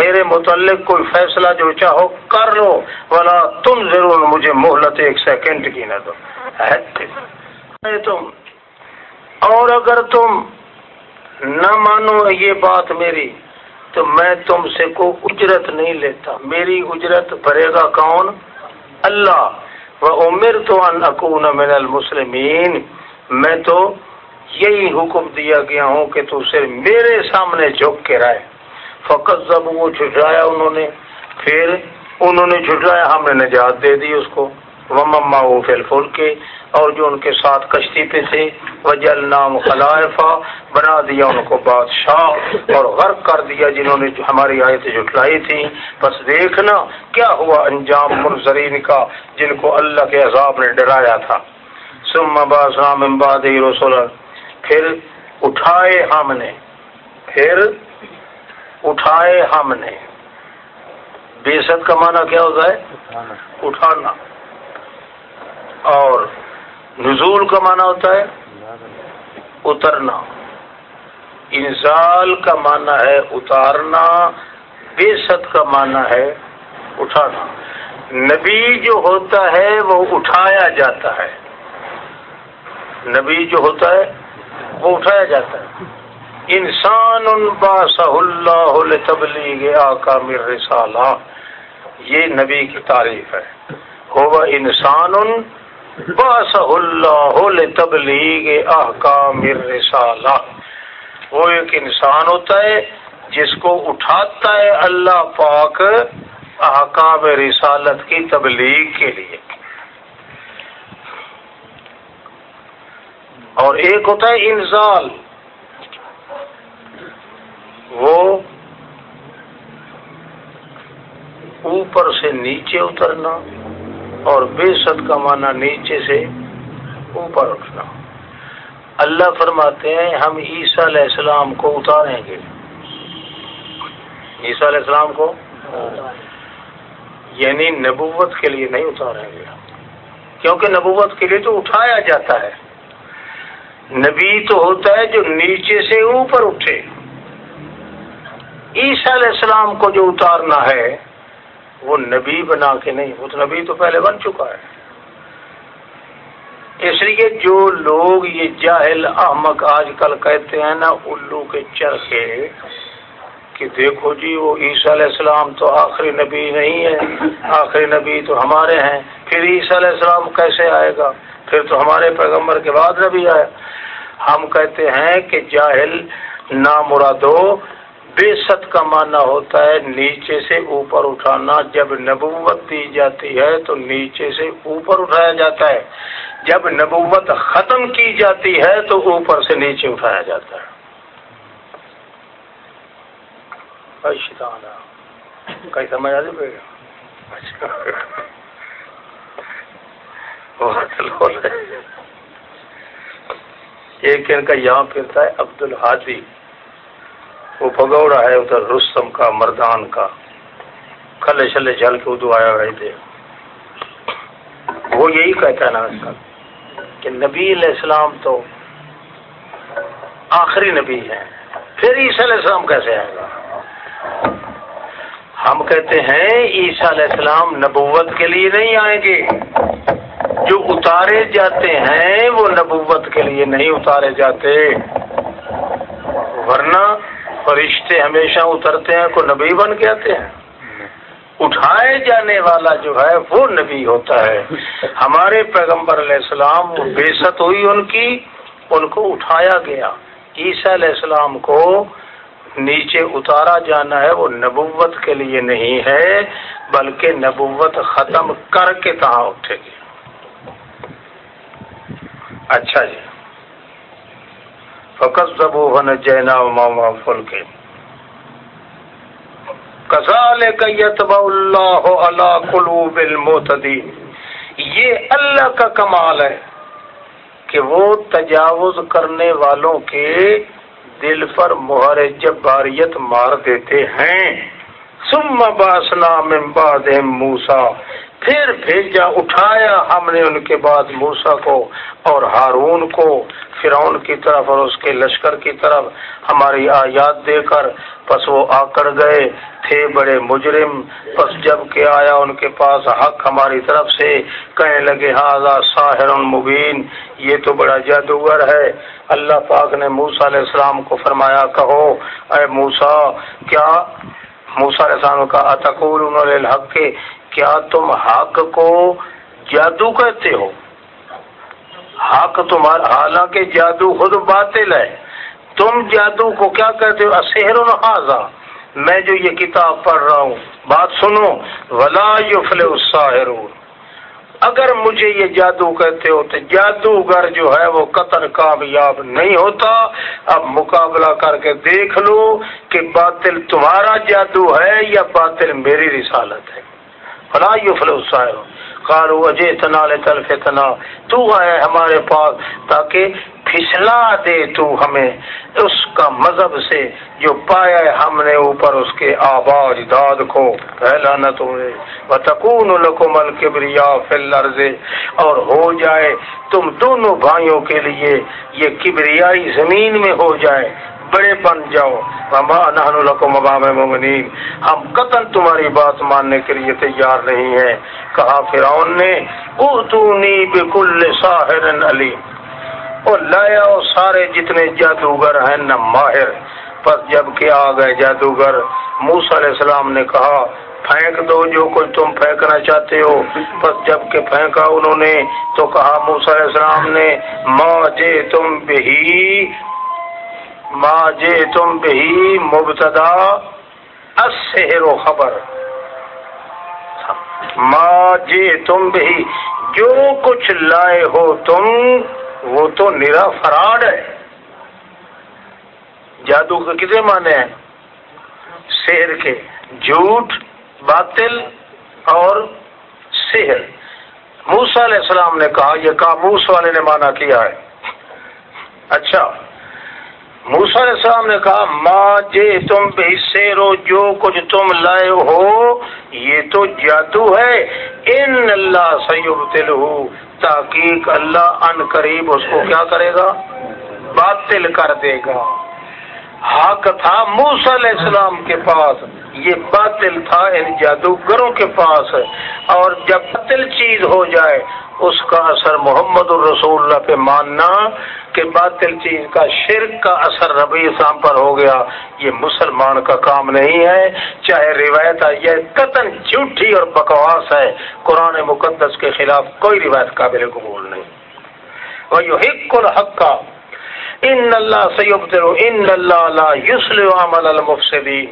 میرے متعلق کوئی فیصلہ جو چاہو کر لو۔ والا تم ضرور مجھے مہلت ایک سیکنڈ کی نہ دو۔ تم، اور اگر تم نہ مانو یہ بات میری، تو میں تم سے کو اجرت نہیں لیتا۔ میری اجرت بھرے گا کون؟ اللہ۔ وہ عمر تو ان من المسلمین میں تو یہی حکم دیا گیا ہوں کہ تو صرف میرے سامنے جھک کے رائے فقط جب وہ جھٹایا انہوں نے۔ پھر انہوں نے جھٹایا ہم نے نجات دے دی اس کو۔ وہ مما وہ پھر کے اور جو ان کے ساتھ کشتی پہ تھے وجل نام خلائفہ بنا دیا ان کو بادشاہ اور غرق کر دیا جنہوں نے ہماری آیتیں جٹلائی تھی بس دیکھنا کیا ہوا انجام منظرین کا جن کو اللہ کے عذاب نے ڈرایا تھا۔ سم باسام امباد رسول پھر اٹھائے ہم نے، پھر اٹھائے ہم نے۔ بے کا معنی کیا ہوتا ہے؟ اٹھانا۔ اور نزول کا معنی ہوتا ہے اترنا۔ انزال کا معنی ہے اتارنا بے ست کا معنی ہے اٹھانا۔ نبی جو ہوتا ہے وہ اٹھایا جاتا ہے۔ نبی جو ہوتا ہے وہ اٹھایا جاتا ہے۔ انسان ان باس اللہ تبلیغ آقا مر رسالہ یہ نبی کی تعریف ہے۔ ہوا انسان باس اللہ تبلیغ احکام رسالہ وہ ایک انسان ہوتا ہے جس کو اٹھاتا ہے اللہ پاک احکام رسالت کی تبلیغ کے لیے۔ اور ایک ہوتا ہے انزال۔ وہ اوپر سے نیچے اترنا۔ اور بے ست کا معنی نیچے سے اوپر اٹھنا۔ اللہ فرماتے ہیں، ہم عیسیٰ علیہ السلام کو اتاریں گے۔ عیسیٰ علیہ السلام کو؟ یعنی نبوت کے لیے نہیں اتاریں گے۔ کیونکہ نبوت کے لیے تو اٹھایا جاتا ہے۔ نبی تو ہوتا ہے جو نیچے سے اوپر اٹھے۔ عیسیٰ علیہ السلام کو جو اتارنا ہے وہ نبی بنا کے نہیں، وہ تو نبی تو پہلے بن چکا ہے۔ اس لیے جو لوگ یہ جاہل احمق آج کل کہتے ہیں نا، الو کے چرخے، کہ دیکھو جی وہ عیسیٰ علیہ السلام تو آخری نبی نہیں ہے، آخری نبی تو ہمارے ہیں، پھر عیسیٰ علیہ السلام کیسے آئے گا؟ پھر تو ہمارے پیغمبر کے بعد نبی آئے ہم کہتے ہیں کہ جاہل نامرادو بے ست کا معنی ہوتا ہے نیچے سے اوپر اٹھانا۔ جب نبوت دی جاتی ہے تو نیچے سے اوپر اٹھایا جاتا ہے۔ جب نبوت ختم کی جاتی ہے تو اوپر سے نیچے اٹھایا جاتا ہے۔ کئی سمجھ آ جائے؟ ایک ان کا یہاں پھرتا ہے عبد الحادی وہ پگوڑا ہے ادھر رستم کا، مردان کا۔ کھلے شلے جل کے ادو آیا رہے تھے۔ وہ یہی کہتا ہے نا کہ نبی علیہ السلام تو آخری نبی ہے پھر عیسیٰ علیہ السلام کیسے آئے گا؟ ہم کہتے ہیں عیسیٰ علیہ السلام نبوت کے لیے نہیں آئیں گے۔ جو اتارے جاتے ہیں وہ نبوت کے لیے نہیں اتارے جاتے۔ ورنہ فرشتے ہمیشہ اترتے ہیں کو نبی بن کے آتے ہیں۔ اٹھائے جانے والا جو ہے، وہ نبی ہوتا ہے۔ ہمارے پیغمبر علیہ السلام بے ست ہوئی ان کی، ان کو اٹھایا گیا۔ عیسیٰ علیہ السلام کو نیچے اتارا جانا ہے، وہ نبوت کے لیے نہیں ہے، بلکہ نبوت ختم کر کے کہاں اٹھے گی؟ اچھا جی۔ فقط زبو جینا ماما فل کے کسال اللہ اللہ قلوب المعتدین یہ اللہ کا کمال ہے کہ وہ تجاوز کرنے والوں کے دل پر مہر جباریت مار دیتے ہیں. ثم باسنا من بعد موسا پھر بھیجا، اٹھایا ہم نے ان کے بعد موسا کو اور ہارون کو، فرعون کی طرف اور اس کے لشکر کی طرف ہماری آیات دے کر۔ پس وہ آکڑ گئے، تھے بڑے مجرم۔ پس جبکہ آیا ان کے پاس حق ہماری طرف سے، کہنے لگے ہاضا ساحر مبین، یہ تو بڑا جادوگر ہے۔ اللہ پاک نے موسا علیہ السلام کو فرمایا، کہو، اے موسا، کیا؟ موسا علیہ السلام کا اتقول الحق کے کیا تم حق کو جادو کہتے ہو؟ حق تمہارا حالانکہ جادو خود باطل ہے۔ تم جادو کو کیا کہتے ہو؟ سہر الحاظہ۔ میں جو یہ کتاب پڑھ رہا ہوں، بات سنو۔ ولا یفل الساحرون۔ اگر مجھے یہ جادو کہتے ہو تو جادوگر جو ہے وہ قطر کامیاب نہیں ہوتا۔ اب مقابلہ کر کے دیکھ لو کہ باطل تمہارا جادو ہے یا باطل میری رسالت ہے۔ فلا یفل کارو اجے تنا لے فتنا تو آئے ہمارے پاس تاکہ پھسلا دے تو ہمیں اس کا مذہب سے جو پایا ہے ہم نے اوپر اس کے آباد داد کو. پھیلانا تمہیں بتکون لکم الکبریا فی الارض. اور ہو جائے تم دونوں بھائیوں کے لیے یہ کبریائی زمین میں ہو جائے. بڑے بن جاؤ۔ نہن لکم امام مومنین۔ ہم قطن تمہاری بات ماننے کے لیے تیار نہیں ہے کہا فرعون نے اردونی بکل ساحر علیم۔ اور لایا سارے جتنے جادوگر ہیں نہ ماہر۔ پر جبکہ آ گئے جادوگر موس علیہ السلام نے کہا، پھینک دو جو کوئی تم پھینکنا چاہتے ہو۔ بس جبکہ پھینکا انہوں نے، تو کہا موس علیہ السلام نے، ماں جے تم بہی ماں جے تم بہی مبتدا و خبر۔ ماں جے تم بہی جو کچھ لائے ہو تم، وہ تو نرا فراڈ ہے۔ جادو کے کتنے معنی ہیں؟ شہر کے۔ جھوٹ، باطل اور سحر۔ موسا علیہ السلام نے کہا، یہ کہا موس والے نے مانا کیا ہے۔ اچھا۔ موسا علیہ السلام نے کہا، ماں جے تم حصے رو جو کچھ تم لائے ہو، یہ تو جادو ہے۔ ان اللہ سیب تل تحقیق اللہ ان قریب اس کو کیا کرے گا؟ باطل کر دے گا۔ حق تھا موس علیہ السلام کے پاس، یہ باطل تھا ان جادوگروں کے پاس۔ اور جب باطل چیز ہو جائے اس کا اثر محمد الرسول اللہ پہ ماننا کہ باطل چیز کا شرک کا اثر ربی اسلام پر ہو گیا، یہ مسلمان کا کام نہیں ہے۔ چاہے روایت یہ قطن جھوٹھی اور بکواس ہے۔ قرآن مقدس کے خلاف کوئی روایت قابل قبول نہیں۔ وہ حق الحق۔ کا ان اللہ سید ان اللہ یوسل عمل المفسدین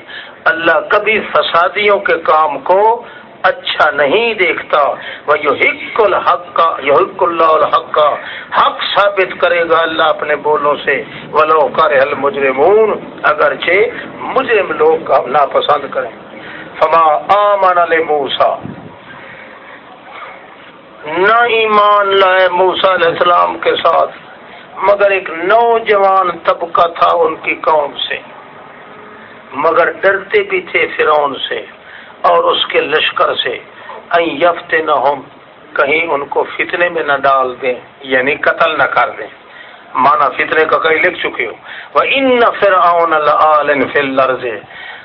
اللہ کبھی فسادیوں کے کام کو اچھا نہیں دیکھتا۔ وہ یو حق الحق کا یو حق اللہ الحق۔ کا حق ثابت کرے گا اللہ اپنے بولوں سے۔ ولو کر المجرمون، اگرچہ مجرم لوگ کا ناپسند کریں۔ فما آمن موسا نہ ایمان لائے موسا علیہ السلام کے ساتھ، مگر ایک نوجوان طبقہ تھا ان کی قوم سے۔ مگر ڈرتے بھی تھے فرعون سے۔ اور اس کے لشکر سے یفتے نہ ہوں کہیں ان کو فتنے میں نہ ڈال دیں یعنی قتل نہ کر دیں۔ مانا فتنے کا کہیں لکھ چکے ہو۔ وہ ان فرعون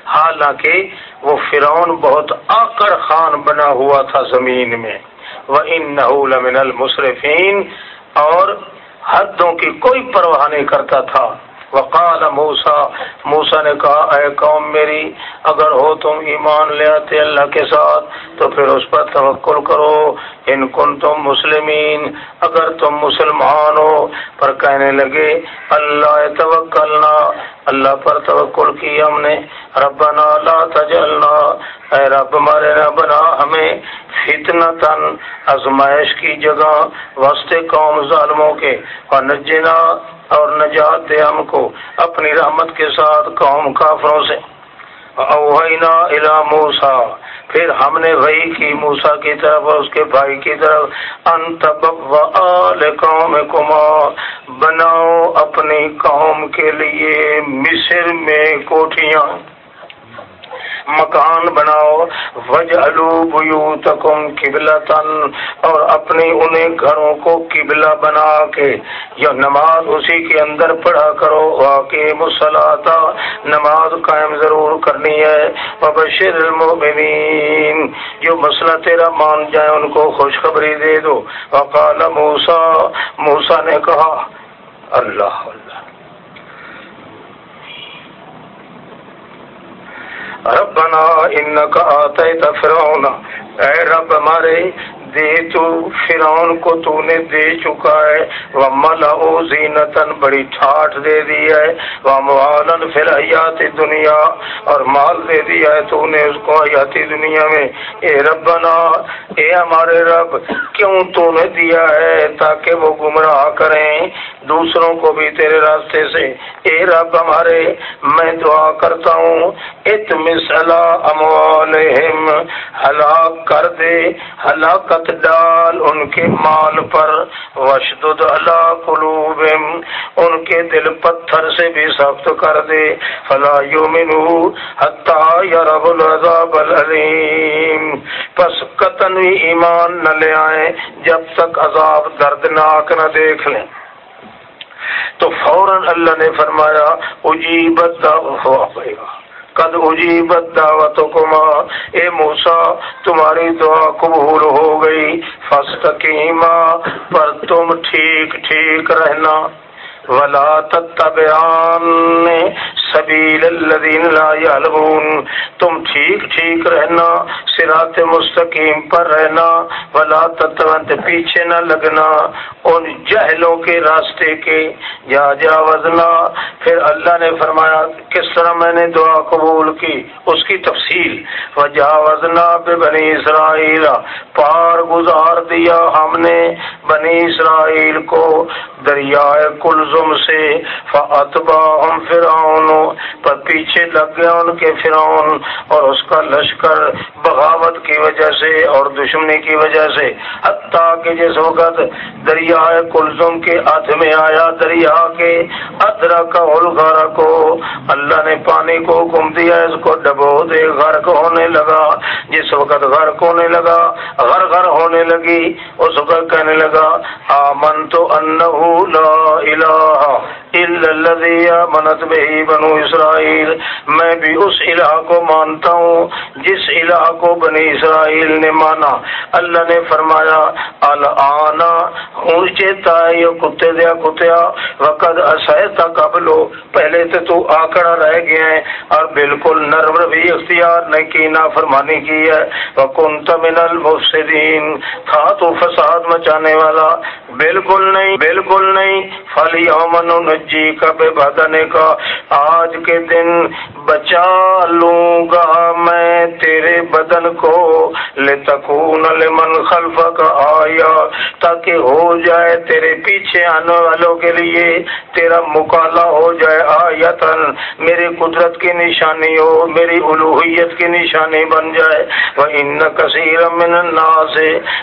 حالانکہ وہ فرعون بہت آکر خان بنا ہوا تھا زمین میں۔ وہ ان لمن المصرفین اور حدوں کی کوئی پرواہ نہیں کرتا تھا۔ وقال موسا موسا نے کہا، اے قوم میری، اگر ہو تم ایمان لے آتے اللہ کے ساتھ، تو پھر اس پر توکل کرو۔ ان کن تم مسلمین، اگر تم مسلمان ہو۔ پر کہنے لگے، اللہ توکلنا۔ اللہ پر توکل کی ہم نے۔ ربنا لا تجلنا اے رب ہمارے نہ بنا ہمیں فتنا تن ازمائش کی جگہ واسطے قوم ظالموں کے۔ اور نجنا اور نجات دے ہم کو اپنی رحمت کے ساتھ قوم کافروں سے۔ اوہینا الا موسیٰ پھر ہم نے وہی کی موسا کی طرف اور اس کے بھائی کی طرف۔ قوم کما بناؤ اپنی قوم کے لیے مصر میں کوٹیاں۔ مکان بناؤ وج الو تن اور اپنی انہیں گھروں کو قبلہ بنا کے، یا نماز اسی کے اندر پڑھا کرو واقع مسلاتا نماز قائم ضرور کرنی ہے بشر المؤمنین۔ جو مسئلہ تیرا مان جائے، ان کو خوشخبری دے دو۔ وقال موسا موسا نے کہا، اللہ اللہ ربنا انك آتیت فرعون. اے رب ہمارے دے تو فرعون کو تو نے دے چکا ہے۔ وَمَلَعُ زِينَتًا، بڑی ٹھاٹ دے دی ہے۔ وَمْوَالًا فِي الْحَيَاتِ دنیا اور مال دے دیا ہے تو نے اس کو حیاتی دنیا میں۔ اے ربنا، اے ہمارے رب، کیوں تو نے دیا ہے تاکہ وہ گمراہ کریں؟ دوسروں کو بھی تیرے راستے سے۔ اے رب ہمارے، میں دعا کرتا ہوں۔ اتمس علی اموالہم، ہلاک کر دے۔ ہلاکت ڈال ان کے مال پر وشدد اللہ قلوب ان کے دل پتھر سے بھی سخت کر دے۔ فلا یومنو حتی یرب العذاب العلیم۔ پس قطن ایمان نہ لے آئیں، جب تک عذاب دردناک نہ دیکھ لیں۔ تو فوراً اللہ نے فرمایا، اجیبت ہوا۔ پائے گا قد اجیبت دعوتکما۔ اے موسا تمہاری دعا قبول ہو گئی۔ فستقیما پر تم ٹھیک ٹھیک رہنا۔ ولا تتبعان سبیل الذین لا یعلمون۔ تم ٹھیک ٹھیک رہنا، صراط مستقیم پر رہنا، ولا تتبعان پیچھے نہ لگنا۔ ان جہلوں کے راستے کے جا جا وزنا۔ پھر اللہ نے فرمایا، کس طرح میں نے دعا قبول کی؟ اس کی تفصیل۔ وجا وزنا پہ بنی اسرائیل، پار گزار دیا ہم نے بنی اسرائیل کو۔ دریائے کلزم سے۔ فاتباہم فرعون۔ پر پیچھے لگ گیا ان کے فرعون اور اس کا لشکر بغاوت کی وجہ سے اور دشمنی کی وجہ سے۔ حتیٰ کہ جس وقت دریائے کلزم کے ہاتھ میں آیا، دریا کے ادرا کا کو اللہ نے پانی کو حکم دیا، اس کو ڈبو دے، غرق ہونے لگا۔ جس وقت غرق ہونے لگا، غر غر ہونے لگی، اس وقت کہنے لگا آمن تو انہو لا الہ منت بہی بنو اسرائیل میں بھی اس الہ کو مانتا ہوں جس الہ کو بنی اسرائیل نے مانا اللہ نے فرمایا النا اونچے تائے کتے دیا کتیا وقت اسیتا قبلو پہلے سے تو آکڑا رہ گیا ہے اور بالکل نرم بھی اختیار نے کی نا فرمانی کی ہے وکنت من المفسدین تھا تو فساد مچانے والا بالکل نہیں بالکل نہیں فلی یومن نجی کا بے بدنے کا آج کے دن بچا لوں گا میں تیرے بدن کو، لے تکون لمن خلف کا آیا، تاکہ ہو جائے تیرے پیچھے آنے والوں کے لیے تیرا مکالا ہو جائے آیتن میری قدرت کی نشانی ہو، میری الوحیت کی نشانی بن جائے۔ وہ ان کثیر من الناس۔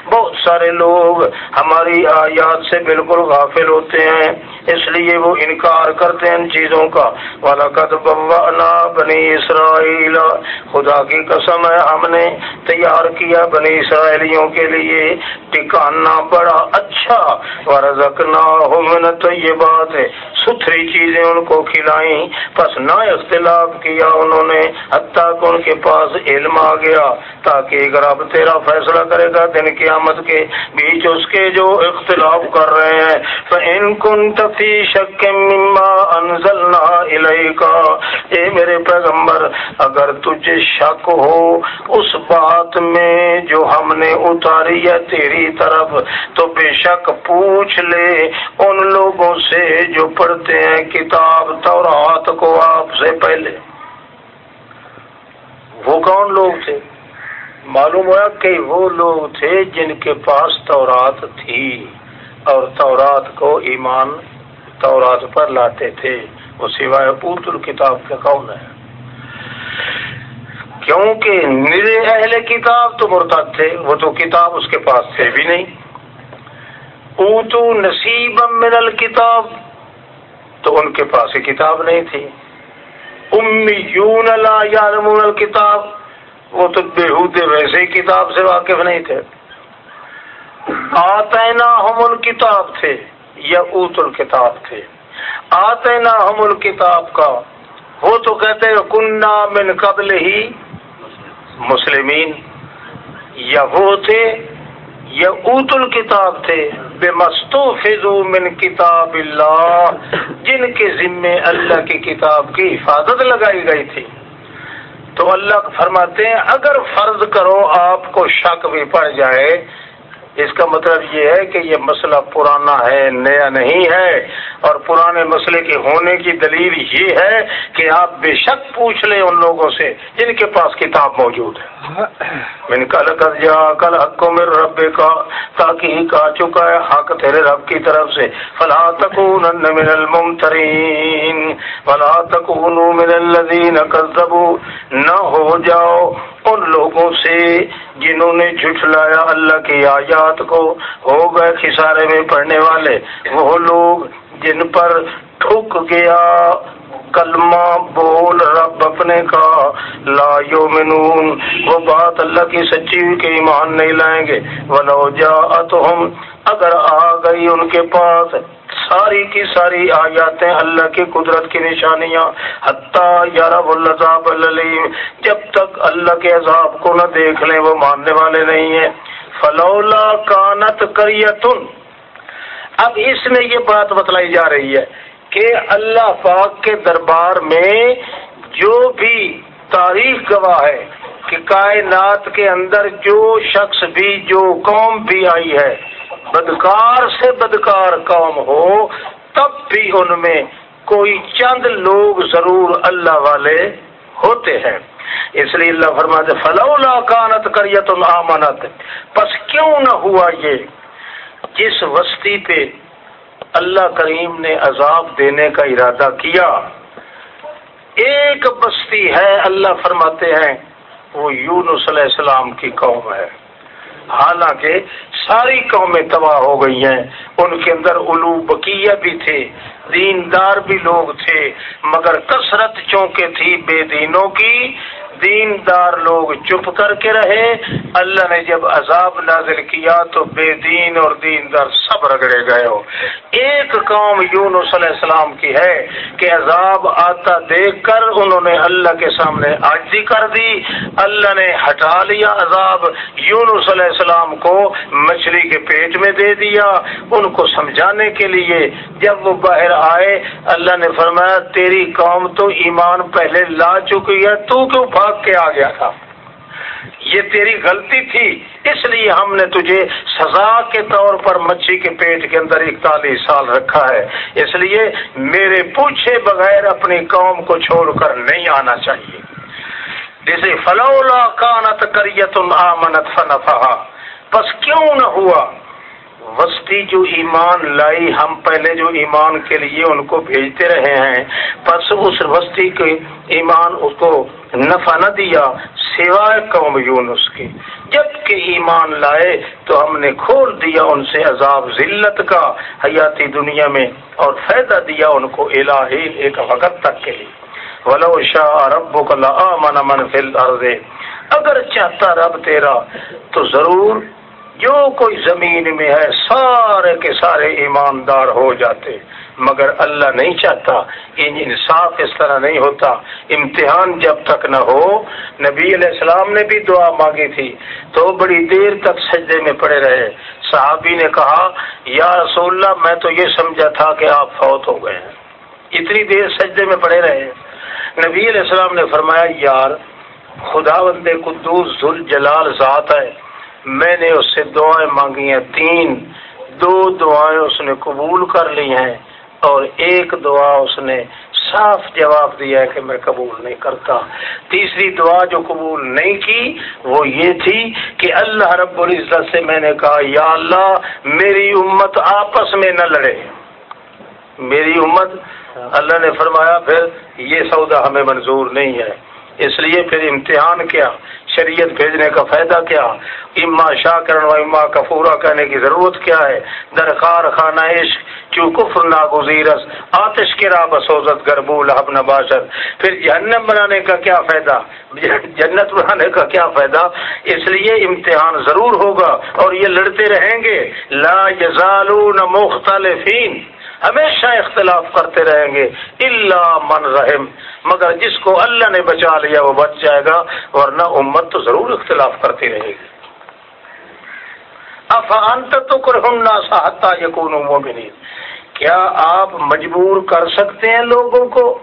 بہت سارے لوگ ہماری آیات سے بالکل غافل ہوتے ہیں، اس لیے وہ انکار کرتے ہیں ان چیزوں کا۔ وَلَقَدْ بَوَّأْنَا بَنِي اسرائیل۔ خدا کی قسم ہے، ہم نے تیار کیا بنی اسرائیلیوں کے لیے۔ ٹکانا بڑا اچھا اچھا من تو یہ بات ہے ستھری چیزیں ان کو کھلائیں۔ بس نہ اختلاف کیا انہوں نے، حتیٰ کہ ان کے پاس علم آ گیا۔ تاکہ اگر اب تیرا فیصلہ کرے گا دن قیامت کے بیچ اس کے جو اختلاف کر رہے ہیں۔ تو ان کن تفی شک مما انزلنا الیکا اے میرے پیغمبر، اگر تجھے شک ہو، اس بات میں جو ہم نے اتاری ہے تیری طرف، تو بے شک پوچھ لے ان لوگوں سے جو پڑھتے ہیں کتاب تورات کو آپ سے پہلے۔ وہ کون لوگ تھے؟ معلوم ہوا کہ وہ لوگ تھے جن کے پاس تورات تھی اور تورات کو ایمان تورات پر لاتے تھے۔ وہ سوائے پوت الکتاب کے کون ہے کیونکہ میرے اہل کتاب تو مرتد تھے، وہ تو کتاب اس کے پاس تھے بھی نہیں۔ اوتو نصیب من الکتاب، تو ان کے پاس کتاب نہیں تھی۔ امیون لا یعلمون الکتاب، وہ تو بےحودے ویسے ہی کتاب سے واقف نہیں تھے۔ آتے نا ہم الکتاب تھے یا اوت الکتاب تھے۔ آتے نا ہم الکتاب کا وہ تو کہتے ہیں کنہ من قبل ہی مسلمین. یا وہ تھے یا اوت الکتاب تھے بے مستو من کتاب اللہ، جن کے ذمے اللہ کی کتاب کی حفاظت لگائی گئی تھی۔ تو اللہ فرماتے ہیں، اگر فرض کرو آپ کو شک بھی پڑ جائے اس کا مطلب یہ ہے کہ یہ مسئلہ پرانا ہے، نیا نہیں ہے، اور پرانے مسئلے کے ہونے کی دلیل یہ ہے کہ آپ بے شک پوچھ لیں ان لوگوں سے جن کے پاس کتاب موجود ہے۔ میں نے کل کر جا کل حق کو میرے رب کا تاکہ ہی کہا چکا ہے حق تیرے رب کی طرف سے۔ فلا تکون من الممترین فلا تکون من الذین کذبوا۔ نہ ہو جاؤ ان لوگوں سے جنہوں نے جھٹلایا اللہ کی آیات کو۔ ہو گئے خسارے میں پڑھنے والے۔ وہ لوگ جن پر ٹھک گیا۔ کلمہ بول رب اپنے کا۔ لا یومنون وہ بات اللہ کی سچی ہوئی کہ ایمان نہیں لائیں گے۔ ولو جاءتهم اگر آ گئی ان کے پاس۔ ساری کی ساری آیاتیں اللہ کی قدرت کی نشانیاں۔ حتیٰ یارب الزاب العلیم جب تک اللہ کے عذاب کو نہ دیکھ لیں، وہ ماننے والے نہیں ہیں۔ فلولا کانت کریتن اب اس میں یہ بات بتلائی جا رہی ہے۔ کہ اللہ پاک کے دربار میں جو بھی تاریخ گواہ ہے کہ کائنات کے اندر جو شخص بھی جو قوم بھی آئی ہے، بدکار سے بدکار قوم ہو، تب بھی ان میں کوئی چند لوگ ضرور اللہ والے ہوتے ہیں۔ اس لیے اللہ فرماتے فلولا کانت کریت آمنت۔ پس کیوں نہ ہوا یہ؟ جس وسطی پہ اللہ کریم نے عذاب دینے کا ارادہ کیا۔ ایک بستی ہے، اللہ فرماتے ہیں، وہ یونس علیہ السلام کی قوم ہے۔ حالانکہ ساری قومیں تباہ ہو گئی ہیں۔ ان کے اندر الو بقیہ بھی تھے، دیندار بھی لوگ تھے، مگر کثرت چونکہ تھی بے دینوں کی دیندار لوگ چپ کر کے رہے۔ اللہ نے جب عذاب نازل کیا تو بے دین اور دیندار سب رگڑے گئے ہو۔ ایک قوم یونس علیہ السلام کی ہے کہ عذاب آتا دیکھ کر انہوں نے اللہ کے سامنے عاجزی کر دی۔ اللہ نے ہٹا لیا عذاب۔ یونس علیہ السلام کو مچھلی کے پیٹ میں دے دیا۔ ان کو سمجھانے کے لیے جب وہ باہر آئے، اللہ نے فرمایا، تیری قوم تو ایمان پہلے لا چکی ہے، تو کیوں بھاگ کے آ گیا تھا۔ یہ تیری غلطی تھی، اس لیے ہم نے تجھے سزا کے طور پر مچھی کے پیٹ کے اندر اکتالیس سال رکھا ہے۔ اس لیے میرے پوچھے بغیر اپنی قوم کو چھوڑ کر نہیں آنا چاہیے۔ جیسے فلولا کانت کریت آمنت فنفا بس کیوں نہ ہوا؟ وسطی جو ایمان لائی ہم پہلے جو ایمان کے لیے ان کو بھیجتے رہے ہیں، بس اس وسطی کے ایمان اس کو نفع نہ دیا، سوائے قوم یونس کی جبکہ ایمان لائے تو ہم نے کھول دیا ان سے عذاب ذلت کا، حیاتی دنیا میں، اور فائدہ دیا ان کو الہی ایک وقت تک کے لیے۔ ولو شاہ رب من من فل اگر چاہتا رب تیرا، تو ضرور جو کوئی زمین میں ہے، سارے کے سارے ایماندار ہو جاتے۔ مگر اللہ نہیں چاہتا ان انصاف اس طرح نہیں ہوتا۔ امتحان جب تک نہ ہو، نبی علیہ السلام نے بھی دعا مانگی تھی۔ تو بڑی دیر تک سجدے میں پڑے رہے۔ صحابی نے کہا، یا رسول اللہ، میں تو یہ سمجھا تھا کہ آپ فوت ہو گئے ہیں۔ اتنی دیر سجدے میں پڑے رہے۔ نبی علیہ السلام نے فرمایا، یار خدا بندے قدوس ذل جلال ذات ہے۔ میں نے اس سے دعائیں مانگی ہیں، تین، دو دعائیں اس نے قبول کر لی ہیں۔ اور ایک دعا اس نے صاف جواب دیا ہے کہ میں قبول نہیں کرتا۔ تیسری دعا جو قبول نہیں کی وہ یہ تھی کہ اللہ رب العزت سے میں نے کہا، یا اللہ، میری امت آپس میں نہ لڑے۔ میری امت، اللہ نے فرمایا، پھر یہ سودا ہمیں منظور نہیں ہے۔ اس لیے پھر امتحان کیا، شریعت بھیجنے کا فائدہ کیا۔ اما شاہ کرن و اما کفورا کہنے کی ضرورت کیا ہے؟ درکار خانہ عشق کیوں کفر ناگزیرس آتش کی راہ بسوزت گربول اب نباشت۔ پھر جہنم بنانے کا کیا فائدہ؟ جنت بنانے کا کیا فائدہ؟ اس لیے امتحان ضرور ہوگا اور یہ لڑتے رہیں گے۔ لا یزالون مختلفین۔ ہمیشہ اختلاف کرتے رہیں گے اللہ من رحم۔ مگر جس کو اللہ نے بچا لیا، وہ بچ جائے گا، ورنہ امت تو ضرور اختلاف کرتی رہے گی۔ افانت تو کرنا ساہتا یقون مومنین۔ کیا آپ مجبور کر سکتے ہیں لوگوں کو؟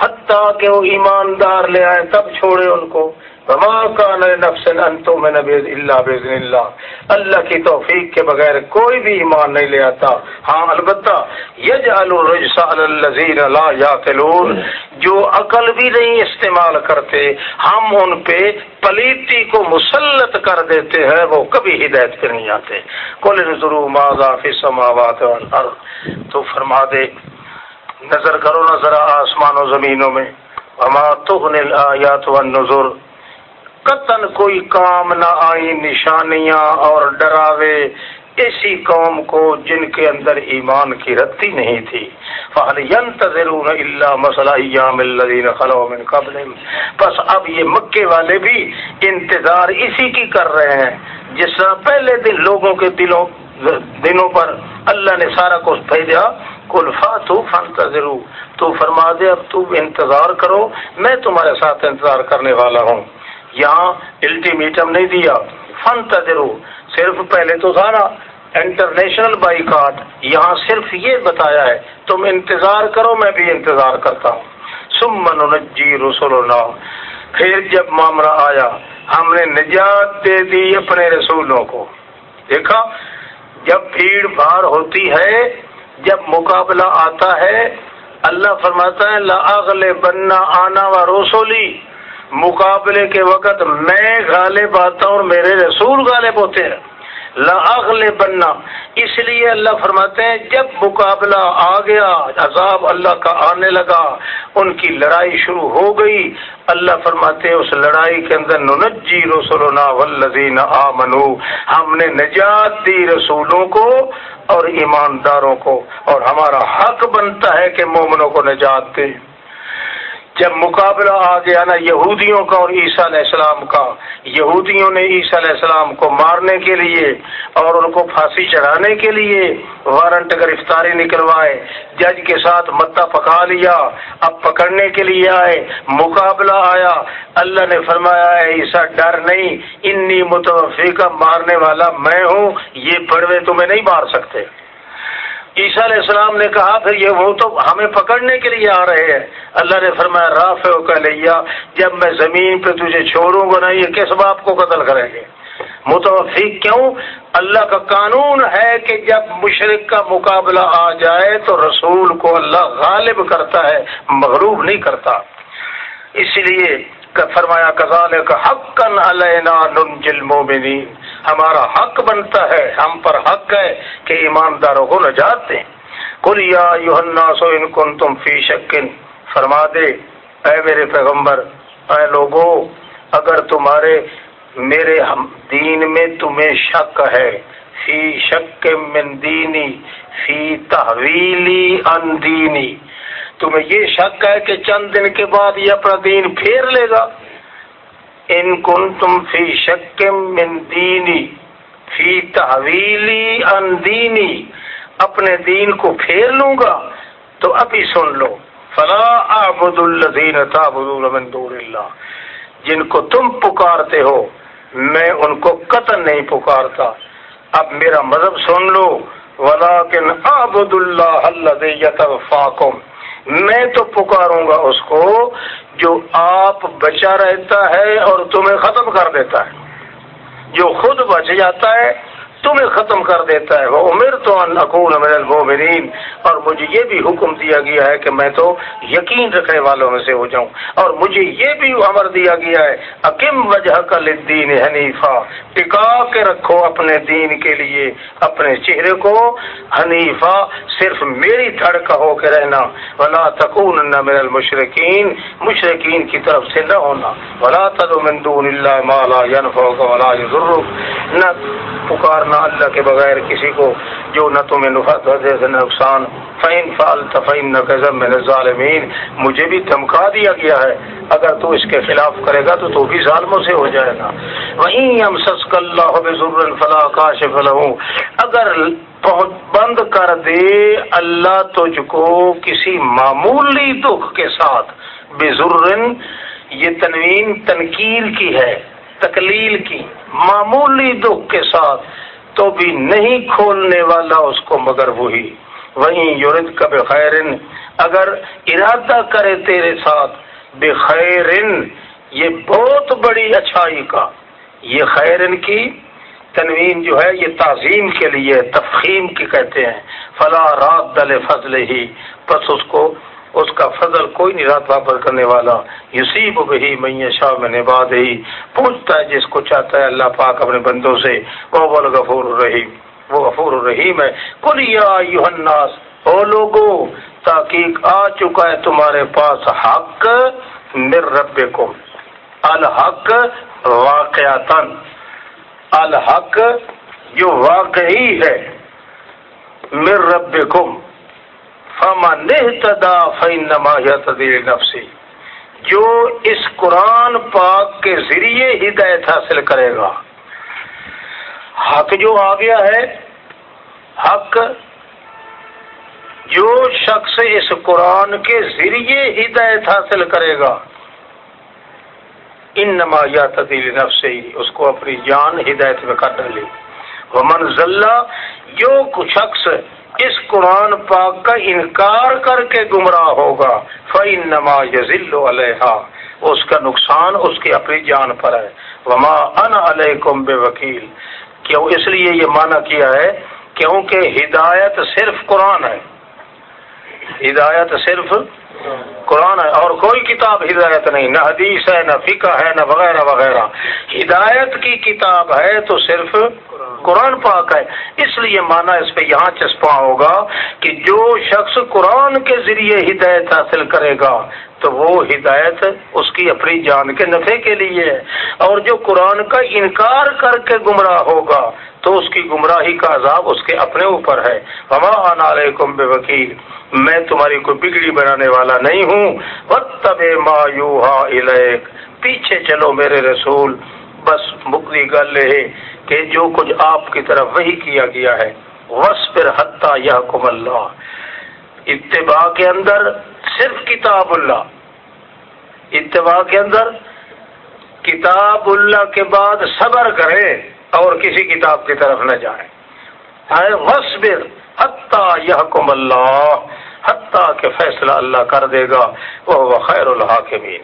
حتیٰ کہ وہ ایماندار لے آئے تب چھوڑے ان کو۔ نفس انتو میں اللہ بزن اللہ اللہ کی توفیق کے بغیر کوئی بھی ایمان نہیں لے آتا۔ ہاں البتہ لا یاقلون جو عقل بھی نہیں استعمال کرتے، ہم ان پہ پلیتی کو مسلط کر دیتے ہیں، وہ کبھی ہدایت پہ نہیں آتے۔ کل ضرور ماضا فی سماوات تو فرما دے، نظر کرو نظر آسمان و زمینوں میں۔ ہما تغن الآیات والنظر قطن کوئی کام نہ آئی نشانیاں اور ڈراوے، ایسی قوم کو جن کے اندر ایمان کی رتی نہیں تھی۔ فہل ينتظرون قبل بس اب یہ مکے والے بھی انتظار اسی کی کر رہے ہیں، جس طرح پہلے دن لوگوں کے دلوں، دنوں پر اللہ نے سارا کچھ بھیجا۔ کلفا تو فنتظرو تو فرما دے، اب تو انتظار کرو، میں تمہارے ساتھ انتظار کرنے والا ہوں۔ یہاں الٹیمیٹم نہیں دیا۔ فن تجرو صرف پہلے تو تھا نا انٹرنیشنل بائی کاٹ یہاں صرف یہ بتایا ہے، تم انتظار کرو، میں بھی انتظار کرتا ہوں۔ سمن نجی رسول پھر جب معاملہ آیا، ہم نے نجات دے دی اپنے رسولوں کو۔ دیکھا، جب بھیڑ بھاڑ ہوتی ہے، جب مقابلہ آتا ہے، اللہ فرماتا ہے لاغل بننا آنا و رسولی مقابلے کے وقت میں غالب آتا ہوں اور میرے رسول غالب ہوتے ہیں۔ لاغل بننا اس لیے اللہ فرماتے ہیں، جب مقابلہ آ گیا، عذاب اللہ کا آنے لگا، ان کی لڑائی شروع ہو گئی۔ اللہ فرماتے ہیں، اس لڑائی کے اندر ننجی رسولنا والذین آمنو ہم نے نجات دی رسولوں کو اور ایمانداروں کو، اور ہمارا حق بنتا ہے کہ مومنوں کو نجات دے۔ جب مقابلہ آ گیا نا یہودیوں کا اور عیسیٰ علیہ السلام کا، یہودیوں نے عیسیٰ علیہ السلام کو مارنے کے لیے اور ان کو پھانسی چڑھانے کے لیے وارنٹ گرفتاری نکلوائے، جج کے ساتھ متا پکا لیا، اب پکڑنے کے لیے آئے، مقابلہ آیا، اللہ نے فرمایا ہے عیسیٰ، ڈر نہیں، انی متوفی کا مارنے والا میں ہوں، یہ پڑوے تمہیں نہیں مار سکتے۔ عیسیٰ علیہ السلام نے کہا، پھر یہ وہ تو ہمیں پکڑنے کے لیے آ رہے ہیں۔ اللہ نے فرمایا راف کا لیا، جب میں زمین پہ تجھے چھوڑوں گا نا، یہ کس باپ کو قتل کریں گے؟ متوفیق کیوں؟ اللہ کا قانون ہے کہ جب مشرق کا مقابلہ آ جائے تو رسول کو اللہ غالب کرتا ہے مغروب نہیں کرتا۔ اس لیے فرمایا کزال کا حق علینا ننجل مومنین ہمارا حق بنتا ہے، ہم پر حق ہے کہ ایمانداروں کو نجات دیں۔ کل یا سو ان کن تم فی شکن۔ فرما دے، اے میرے پیغمبر، اے لوگو، اگر تمہارے، میرے ہم، دین میں تمہیں شک ہے، فی شک من دینی، فی تحویلی ان دینی۔ تمہیں یہ شک ہے کہ چند دن کے بعد یہ اپنا دین پھیر لے گا۔ ان کن تم فی شک من دینی، فی تحویلی اندینی اپنے دین کو پھیر لوں گا، تو ابھی سن لو۔ فلا اعبد الذین تعبدون من دون اللہ۔ جن کو تم پکارتے ہو، میں ان کو قطن نہیں پکارتا۔ اب میرا مذہب سن لو۔ ولیکن اعبد اللہ الذی یتوفاکم۔ میں تو پکاروں گا اس کو جو آپ بچا رہتا ہے اور تمہیں ختم کر دیتا ہے۔ جو خود بچ جاتا ہے تمہیں ختم کر دیتا ہے۔ وہ عمر تو اکون امر المومنین اور مجھے یہ بھی حکم دیا گیا ہے کہ میں تو یقین رکھنے والوں میں سے ہو جاؤں۔ اور مجھے یہ بھی امر دیا گیا ہے اکم وجہ کا لدین حنیفہ۔ ٹکا کے رکھو اپنے دین کے لیے، اپنے چہرے کو۔ حنیفہ، صرف میری دھڑ کا ہو کے رہنا۔ ولا تکون من المشرقین مشرقین کی طرف سے نہ ہونا۔ ولا تد مندون اللہ مالا ینفع ولا يضرك۔ نہ پکار کرنا اللہ کے بغیر کسی کو جو نہ تمہیں نفع نقصان۔ فین فال تفین میں ظالمین مجھے بھی دھمکا دیا گیا ہے۔ اگر تو اس کے خلاف کرے گا تو تو بھی ظالموں سے ہو جائے گا۔ وہیں ہم سسک اللہ ضرور فلاح کاش فلاح اگر بند کر دے اللہ تجھ کو کسی معمولی دکھ کے ساتھ۔ بے یہ تنوین تنقیر کی ہے، تکلیل کی، معمولی دکھ کے ساتھ۔ تو بھی نہیں کھولنے والا اس کو مگر وہی۔ وہیں یورد کا بخیرن اگر ارادہ کرے تیرے ساتھ بخیرن یہ بہت بڑی اچھائی کا۔ یہ خیرن کی تنوین جو ہے، یہ تعظیم کے لیے، تفخیم کی کہتے ہیں۔ فلا رات دل فضل ہی بس اس کو اس کا فضل کوئی نہیں رات واپس کرنے والا۔ یوسیب بہی میں شاہ میں نباد ہی پوچھتا ہے جس کو چاہتا ہے اللہ پاک اپنے بندوں سے وہ بول غفور الرحیم۔ وہ غفور الرحیم ہے۔ کل یا یوحناس او لوگو، تحقیق آ چکا ہے تمہارے پاس حق مر رب کو الحق واقعاتن الحق جو واقعی ہے مر رب نفسی جو اس قرآن پاک کے ذریعے ہدایت حاصل کرے گا۔ حق جو آ گیا ہے، حق جو شخص اس قرآن کے ذریعے ہدایت حاصل کرے گا۔ ان نمایا تدیل نفسی اس کو اپنی جان ہدایت میں کر ڈالی وہ منزلہ جو شخص اس قرآن پاک کا انکار کر کے گمراہ ہوگا۔ فعین نما یزل علیہ اس کا نقصان اس کی اپنی جان پر ہے۔ وما ان علیکم بے وکیل کیوں اس لیے یہ مانا کیا ہے؟ کیونکہ ہدایت صرف قرآن ہے۔ ہدایت صرف قرآن ہے اور کوئی کتاب ہدایت نہیں، نہ حدیث ہے، نہ فقہ ہے، نہ وغیرہ وغیرہ۔ ہدایت کی کتاب ہے تو صرف قرآن پاک ہے۔ اس لیے مانا اس پہ یہاں چسپاں ہوگا کہ جو شخص قرآن کے ذریعے ہدایت حاصل کرے گا تو وہ ہدایت اس کی اپنی جان کے نفع کے لیے ہے۔ اور جو قرآن کا انکار کر کے گمراہ ہوگا، تو اس کی گمراہی کا عذاب اس کے اپنے اوپر ہے۔ ہما علیکم بے وکیل میں تمہاری کوئی بگڑی بنانے والا نہیں ہوں۔ تب ما الیک، پیچھے چلو میرے رسول۔ بس مکلی گل ہے کہ جو کچھ آپ کی طرف وہی کیا گیا ہے وس پھر حتیٰ یا کم اللہ۔ اتباع کے اندر صرف کتاب اللہ۔ اتباع کے اندر کتاب اللہ کے بعد صبر کرے اور کسی کتاب کی طرف نہ جائے وصبر حتیٰ یہ اللہ، حتیٰ کہ فیصلہ اللہ کر دے گا وہ خیر الحاکمین۔